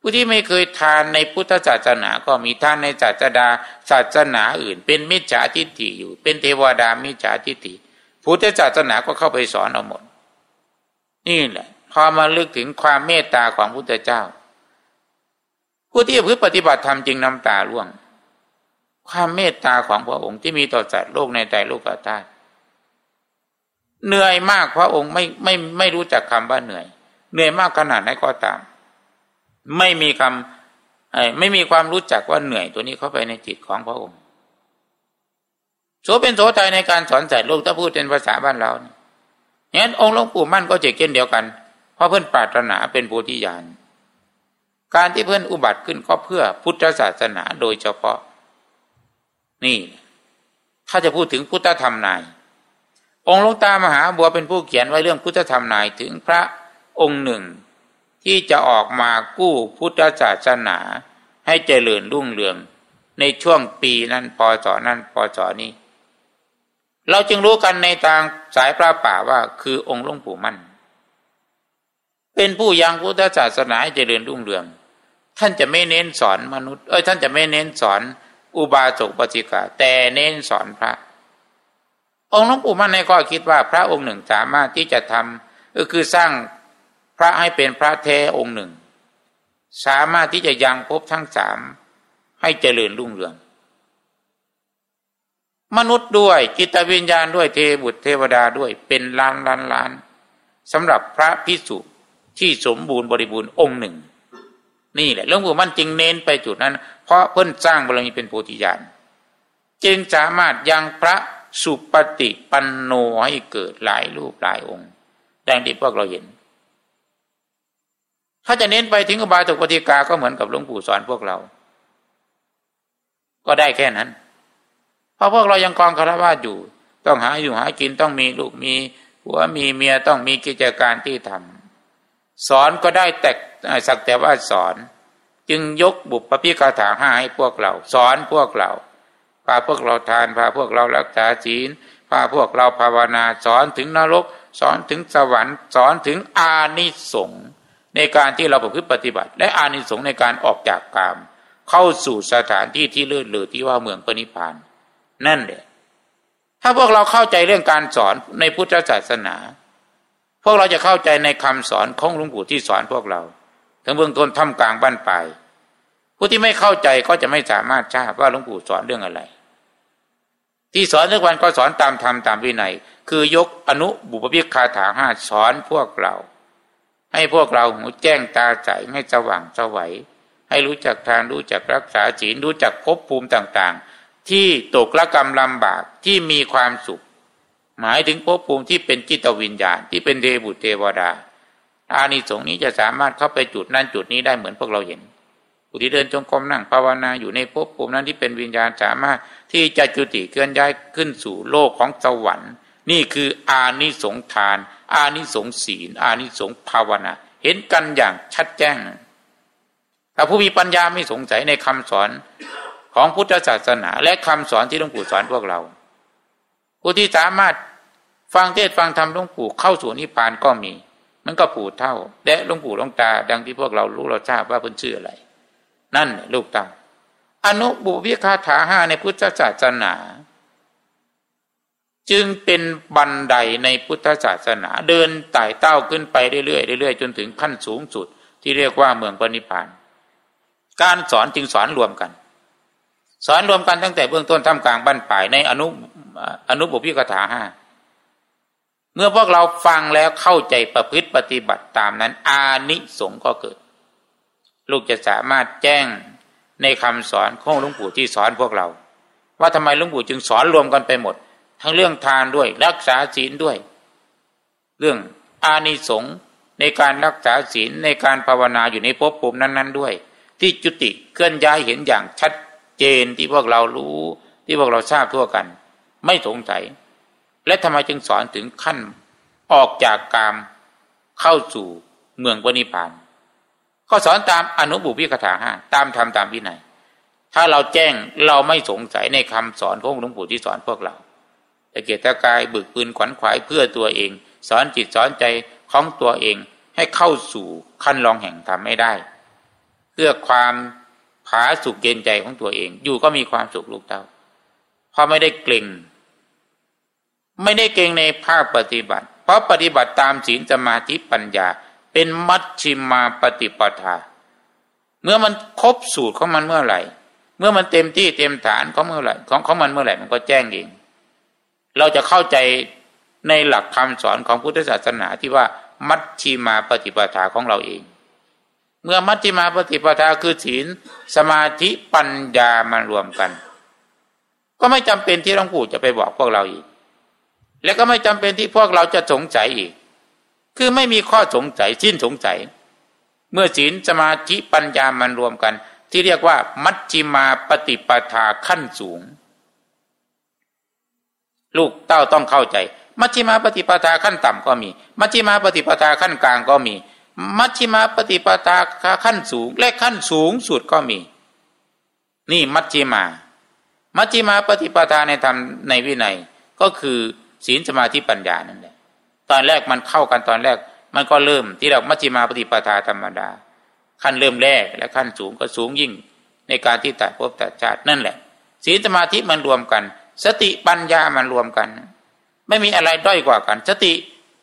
ผู้ที่ไม่เคยทานในพุทธศาสนาก็มีท่านในศาสดาศาสนาอื่น เป็นมิจฉาทิฏฐิอยู่ เป็นเทวดามิจฉาทิฏฐิพุทธศาสนาก็เข้าไปสอนเอาหมด นี่แหละ พอมาลึกถึงความเมตตาของพุทธเจ้า ผู้ที่พึ่งปฏิบัติธรรมจริงน้ำตาร่วง ความเมตตาของพระองค์ที่มีต่อสัตว์โลกในใจโลกธาตุเหนื่อยมากพระองค์ไม่ไม่ไม่รู้จักคำว่าเหนื่อย เหนื่อยมากขนาดไหนก็ตาม ไม่มีคำไม่มีความรู้จักว่าเหนื่อยตัวนี้เข้าไปในจิตของพระองค์โสเป็นโสใจในการสอนสัตว์โลกถ้าพูดเป็นภาษาบ้านเราเนี่ย งั้นองค์หลวงปู่มั่นก็เจเช่นเดียวกัน เพราะเพื่อนปรารถนาเป็นโพธิญาณ การที่เพื่อนอุบัติขึ้นก็เพื่อพุทธศาสนาโดยเฉพาะ นี่ ถ้าจะพูดถึงพุทธธรรมนาย องค์หลวงตามหาบัวเป็นผู้เขียนไว้เรื่องพุทธธรรมนายถึงพระองค์หนึ่ง ที่จะออกมากู้พุทธศาสนาให้เจริญรุ่งเรือง ในช่วงปีนั้นพศนั้นพศนี้ เราจึงรู้กันในทางสายพระป่าว่าคือองค์หลวงปู่มั่น เป็นผู้ยังพุทธศาสนาให้เจริญรุ่งเรือง ท่านจะไม่เน้นสอนมนุษย์ เอ้ยท่านจะไม่เน้นสอนอุบาสกปฏิกาแต่เน้นสอนพระ องค์หลวงปู่มั่นในก็คิดว่าพระองค์หนึ่งสามารถที่จะทำก็คือสร้างพระให้เป็นพระแท้องค์หนึ่ง สามารถที่จะยังพบทั้งสามให้เจริญรุ่งเรือง มนุษย์ด้วยจิตวิญญาณด้วยเทบุตรเทวดาด้วยเป็นล้านล้านล้านสำหรับพระพิสุที่สมบูรณ์บริบูรณ์องค์หนึ่ง นี่แหละหลวงปู่มั่นจึงเน้นไปจุดนั้น เพราะเพิ่นสร้างบารมีเป็นโพธิญาณจึงสามารถยังพระสุปฏิปันโนให้เกิดหลายรูปหลายองค์ดังที่พวกเราเห็น ถ้าจะเน้นไปถึงอบายตกปฏิกาก็เหมือนกับหลวงปู่สอนพวกเรา ก็ได้แค่นั้น เพราะพวกเรายังกองคารวะอยู่ ต้องหาอยู่หากินต้องมีลูกมีผัวมีเมียต้องมีกิจการที่ทำสอนก็ได้แต่สักแต่ว่าสอน จึงยกบุพพิกาถาห้าให้พวกเรา สอนพวกเราพาพวกเราทานพาพวกเรารักษาศีลพาพวกเราภาวนาสอนถึงนรก สอนถึงสวรรค์ สอนถึงอานิสงส์ในการที่เราประพฤติปฏิบัติ และอานิสงส์ในการออกจากกาม เข้าสู่สถานที่ที่เลื่อนเลือที่ว่าเมืองปณิพาน นั่นแหละถ้าพวกเราเข้าใจเรื่องการสอนในพุทธศาสนา พวกเราจะเข้าใจในคำสอนของหลวงปู่ที่สอนพวกเราทั้งเบื้องต้นทำกลางบ้านปลายผู้ที่ไม่เข้าใจก็จะไม่สามารถทราบว่าหลวงปู่สอนเรื่องอะไร ที่สอนทุกวันก็สอนตามธรรมตามวินัย คือยกอนุบุพพิคาถาห้าสอนพวกเรา ให้พวกเราหูแจ้งตาใสให้สว่างสวัยให้รู้จักทานรู้จักรักษาศีลรู้จักภพภูมิต่าง ๆ ที่ตกละกรรมลำบากที่มีความสุข หมายถึงภพภูมิที่เป็นจิตวิญญาณ ที่เป็นเทบุตรเทวดา อานิสงส์นี้จะสามารถเข้าไปจุดนั้นจุดนี้ได้เหมือนพวกเราเห็นผู้ที่เดินจงกรมนั่งภาวนาอยู่ในภพภูมินั้นที่เป็นวิญญาณสามารถที่จะจุติเคลื่อนย้ายขึ้นสู่โลกของสวรรค์ นี่คืออานิสงทาน อานิสงศีล อานิสงส์ภาวนา เห็นกันอย่างชัดแจ้งถ้าผู้มีปัญญาไม่สงสัยในคำสอน ของพุทธศาสนา และคำสอนที่หลวงปู่สอนพวกเรา ผู้ที่สามารถฟังเทศฟังธรรมหลวงปู่เข้าสู่นิพพานก็มี มันก็ปู่เท่า และหลวงปู่หลวงตา ดังที่พวกเรารู้เราทราบว่าเพิ่นชื่ออะไร นั่นลูกตาอนุบุพิคาถาห้าในพุทธศาสนา จึงเป็นบันไดในพุทธศาสนา เดินไต่เต้าขึ้นไปเรื่อยๆเรื่อยๆจนถึงขั้นสูงสุดที่เรียกว่าเมืองปณิพาน การสอนจึงสอนรวมกัน สอนรวมกันตั้งแต่เบื้องต้นท่ามกลางบั้นปลายในอนุอนุบุพิคถาห้าเมื่อพวกเราฟังแล้วเข้าใจประพฤติปฏิบัติตามนั้น อานิสงส์ก็เกิด ลูกจะสามารถแจ้งในคำสอนของหลวงปู่ที่สอนพวกเรา ว่าทำไมหลวงปู่จึงสอนรวมกันไปหมด ทั้งเรื่องทานด้วย รักษาศีลด้วย เรื่องอานิสงส์ในการรักษาศีลในการภาวนาอยู่ในภพภูมินั้น ๆ ด้วย ที่จุติเคลื่อนย้ายเห็นอย่างชัด เจนที่พวกเรารู้ ที่พวกเราทราบทั่วกัน ไม่สงสัย และทำไมจึงสอนถึงขั้นออกจากกามเข้าสู่เมืองปณิพานก็สอนตามอนุบุพิคถาห้าตามธรรมตามวินัยถ้าเราแจ้งเราไม่สงสัยในคำสอนของหลวงปู่ที่สอนพวกเราแต่เกียรติกายบึกปืนขวัญขวายเพื่อตัวเอง สอนจิตสอนใจของตัวเองให้เข้าสู่ขั้นรองแห่งธรรมไม่ได้ เพื่อความ ผาสุกเย็นใจของตัวเอง อยู่ก็มีความสุขลูกเต้าเพราะไม่ได้เกรงไม่ได้เกรงในภาคปฏิบัติ เพราะปฏิบัติตามศีลสมาธิปัญญา เป็นมัชชิมาปฏิปทา เมื่อมันครบสูตรของมันเมื่อไหร่ เมื่อมันเต็มที่เต็มฐานของเมื่อไหร่ของของมันเมื่อไหร่มันก็แจ้งเองเราจะเข้าใจในหลักคำสอนของพุทธศาสนาที่ว่ามัชชิมาปฏิปทาของเราเอง เมื่อมัชชิมาปฏิปทาคือศีลสมาธิปัญญามารวมกัน ก็ไม่จำเป็นที่หลวงปู่จะไปบอกพวกเราอีก และก็ไม่จำเป็นที่พวกเราจะสงสัยอีก คือไม่มีข้อสงสัยสิ้นสงสัย เมื่อศีลสมาธิปัญญามันรวมกัน ที่เรียกว่า มัชจิมาปฏิปทาขั้นสูง ลูกเต้าต้องเข้าใจ มัชฌิมาปฏิปทาขั้นต่ำก็มี มัชฌิมาปฏิปทาขั้นกลางก็มี มัชฌิมาปฏิปทาขั้นสูงและขั้นสูงสุดก็มี นี่มัชฌิมา มัชฌิมาปฏิปทาในธรรมในวินัยก็คือศีลสมาธิปัญญานั่นแหละตอนแรกมันเข้ากันตอนแรก มันก็เริ่มที่เรามัชฌิมาปฏิปทาธรรมดา ขั้นเริ่มแรกและขั้นสูงก็สูงยิ่ง ในการที่ตัดภพตัดชาตินั่นแหละศีลสมาธิมันรวมกัน สติปัญญามันรวมกัน ไม่มีอะไรด้อยกว่ากัน สติ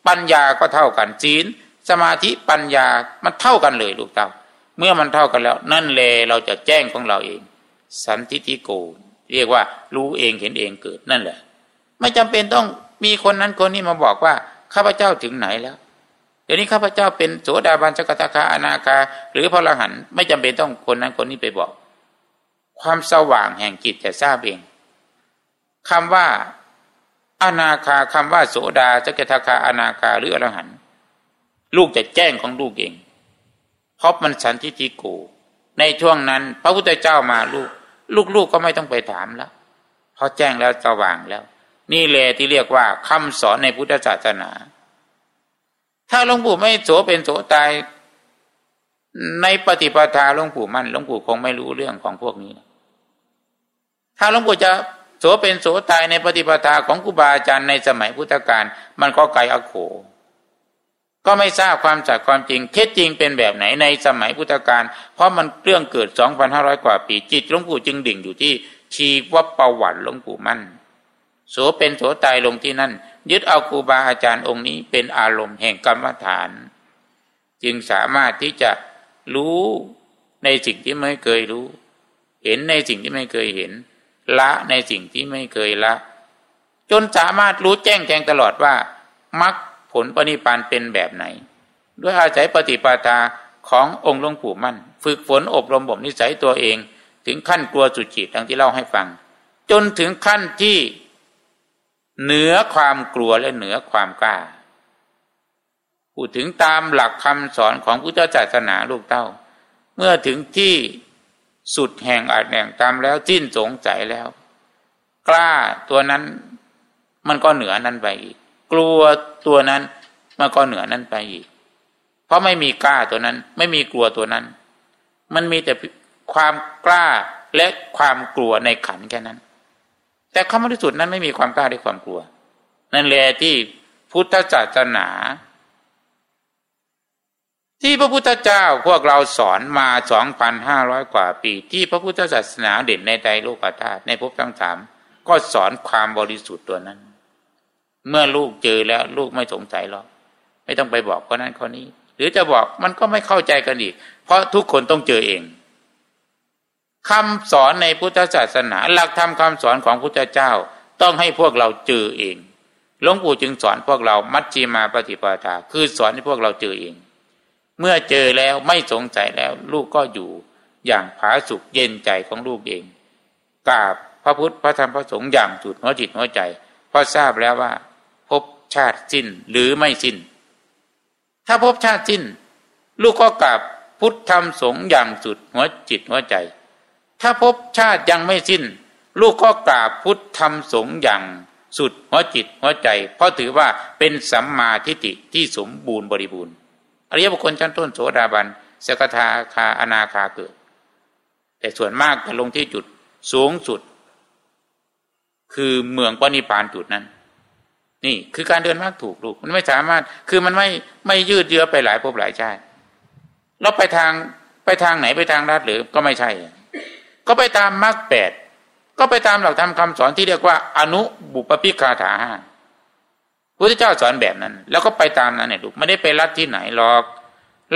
ปัญญาก็เท่ากันศีล สมาธิปัญญามันเท่ากันเลยลูกเต้า เมื่อมันเท่ากันแล้ว นั่นเลยเราจะแจ้งของเราเอง สันทิฏฐิโก เรียกว่ารู้เองเห็นเองเกิดนั่นแหละ ไม่จำเป็นต้องมีคนนั้นคนนี้มาบอกว่าข้าพเจ้าถึงไหนแล้ว เดี๋ยวนี้ข้าพเจ้าเป็นโสดาบันสกตาคาอนาคา หรือพระอรหันต์ไม่จำเป็นต้องคนนั้นคนนี้ไปบอก ความสว่างแห่งจิตจะทราบเองคำว่าอนาคาคำว่าโสดาสกทาคาอนาคาหรืออรหันต์ ลูกจะแจ้งของลูกเองเพราะมันสันทิติโกในช่วงนั้น พระพุทธเจ้ามาลูก ลูกๆกก็ไม่ต้องไปถามแล้วเพราะแจ้งแล้วสว่างแล้ว นี่แหละที่เรียกว่าคำสอนในพุทธศาสนา ถ้าหลวงปู่ไม่โสเป็นโสตาย ในปฏิปทาหลวงปู่มั่นหลวงปู่คงไม่รู้เรื่องของพวกนี้ ถ้าหลวงปู่จะโสเป็นโสตายในปฏิปทาของครูบาอาจารย์ในสมัยพุทธกาลมันก็ไกลอโข ก็ไม่ทราบความจัดความจริงเท็จจริงเป็นแบบไหนในสมัยพุทธกาลเพราะมันเรื่องเกิด 2,500 กว่าปี จิตหลวงปู่จึงดิ่งอยู่ที่ชีวประวัติหลวงปู่มั่น โสเป็นโสตายลงที่นั่น ยึดเอาครูบาอาจารย์องค์นี้เป็นอารมณ์แห่งกรรมฐาน จึงสามารถที่จะรู้ในสิ่งที่ไม่เคยรู้ เห็นในสิ่งที่ไม่เคยเห็น ละในสิ่งที่ไม่เคยละ จนสามารถรู้แจ้งแทงตลอดว่ามรรค ผลปณิพานเป็นแบบไหน ด้วยอาศัยปฏิปทาขององค์หลวงปู่มั่น ฝึกฝนอบรมบ่มนิสัยตัวเอง ถึงขั้นกลัวสุจิตดังที่เล่าให้ฟัง จนถึงขั้นที่เหนือความกลัวและเหนือความกล้าพูดถึงตามหลักคำสอนของพุทธศาสนาลูกเต้า เมื่อถึงที่สุดแห่งอาจแห่งตามแล้วสิ้นสงสัยแล้ว กล้าตัวนั้นมันก็เหนือนั้นไปอีก กลัวตัวนั้นมันก็เหนือนั้นไปอีก เพราะไม่มีกล้าตัวนั้น ไม่มีกลัวตัวนั้น มันมีแต่ความกล้าและความกลัวในขันแค่นั้น แต่คำบริสุทธิ์นั้นไม่มีความกล้าและความกลัว นั่นแหละที่พุทธศาสนา ที่พระพุทธเจ้าพวกเราสอนมาสองพันห้าร้อยกว่าปี ที่พระพุทธศาสนาเด่นในใจโลกธาตุในภพทั้งสามก็สอนความบริสุทธิ์ตัวนั้น เมื่อลูกเจอแล้ว ลูกไม่สงสัยหรอกไม่ต้องไปบอกคนนั้นคนนี้ หรือจะบอกมันก็ไม่เข้าใจกันอีก เพราะทุกคนต้องเจอเองคำสอนในพุทธศาสนา หลักธรรมคาสอนของพุทธเจ้า ต้องให้พวกเราเจอเองหลวงปู่จึงสอนพวกเรามัชฌิมาปฏิปทา คือสอนให้พวกเราเจอเอง เมื่อเจอแล้วไม่สงสัยแล้ว ลูกก็อยู่อย่างผาสุกเย็นใจของลูกเองกราบพระพุทธพระธรรมพระสงฆ์อย่างสุดหัวจิตหัวใจเพราะทราบแล้วว่า ชาติสิ้นหรือไม่สิ้น ถ้าพบชาติสิ้น ลูกก็กราบพุทธธรรมสงฆ์อย่างสุดหัวจิตหัวใจ ถ้าพบชาติยังไม่สิ้น ลูกก็กราบพุทธธรรมสงฆ์อย่างสุดหัวจิตหัวใจ เพราะถือว่าเป็นสัมมาทิฏฐิที่สมบูรณ์บริบูรณ์อริยบุคคลชั้นต้นโสดาบันสกทาคาอนาคาเกิด แต่ส่วนมากจะลงที่จุดสูงสุด คือเมืองปณิพานจุดนั้น นี่คือการเดินมากถูกลูกมันไม่สามารถคือมันไม่ไม่ยืดเยื้อไปหลายภพหลายชาติเราไปทางไปทางไหนไปทางรัดหรือก็ไม่ใช่ ก็ไปตามมรรคแปดก็ไปตามหลักธรรมคาสอนที่เรียกว่า อนุบุปปิคาถาห้าพระเจ้าสอนแบบนั้น แล้วก็ไปตามนั้นเนี่ยลูกไม่ได้ไปรัดที่ไหนหรอก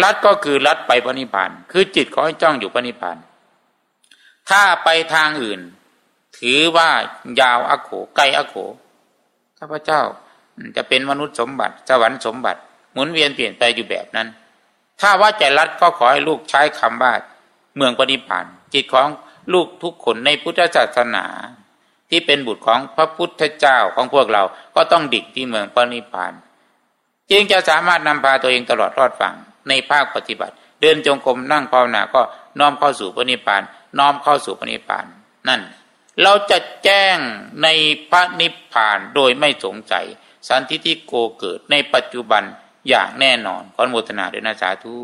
รัดก็คือรัดไปพระนิพพาน คือจิตขอให้จ้องอยู่พระนิพพาน ถ้าไปทางอื่น ถือว่ายาวอโขไกลอโข ข้าพเจ้าจะเป็นมนุษย์สมบัติสวรรค์สมบัติ หมุนเวียนเปลี่ยนไปอยู่แบบนั้น ถ้าว่าใจรัดก็ขอให้ลูกใช้คำว่าเมืองปณิพานจิตของลูกทุกคนในพุทธศาสนา ที่เป็นบุตรของพระพุทธเจ้าของพวกเราก็ต้องดิ่งที่เมืองปณิพานจึงจะสามารถนำพาตัวเองตลอดรอดฝั่งในภาคปฏิบัติ เดินจงกรมนั่งภาวนาก็น้อมเข้าสู่ปณิพานน้อมเข้าสู่ปณิพานนั่น เราจะแจ้งในพระนิพพานโดยไม่สงสัย สันทิฏฐิโกเกิดในปัจจุบันอย่างแน่นอนขอโมทนาด้วยนะสาธุ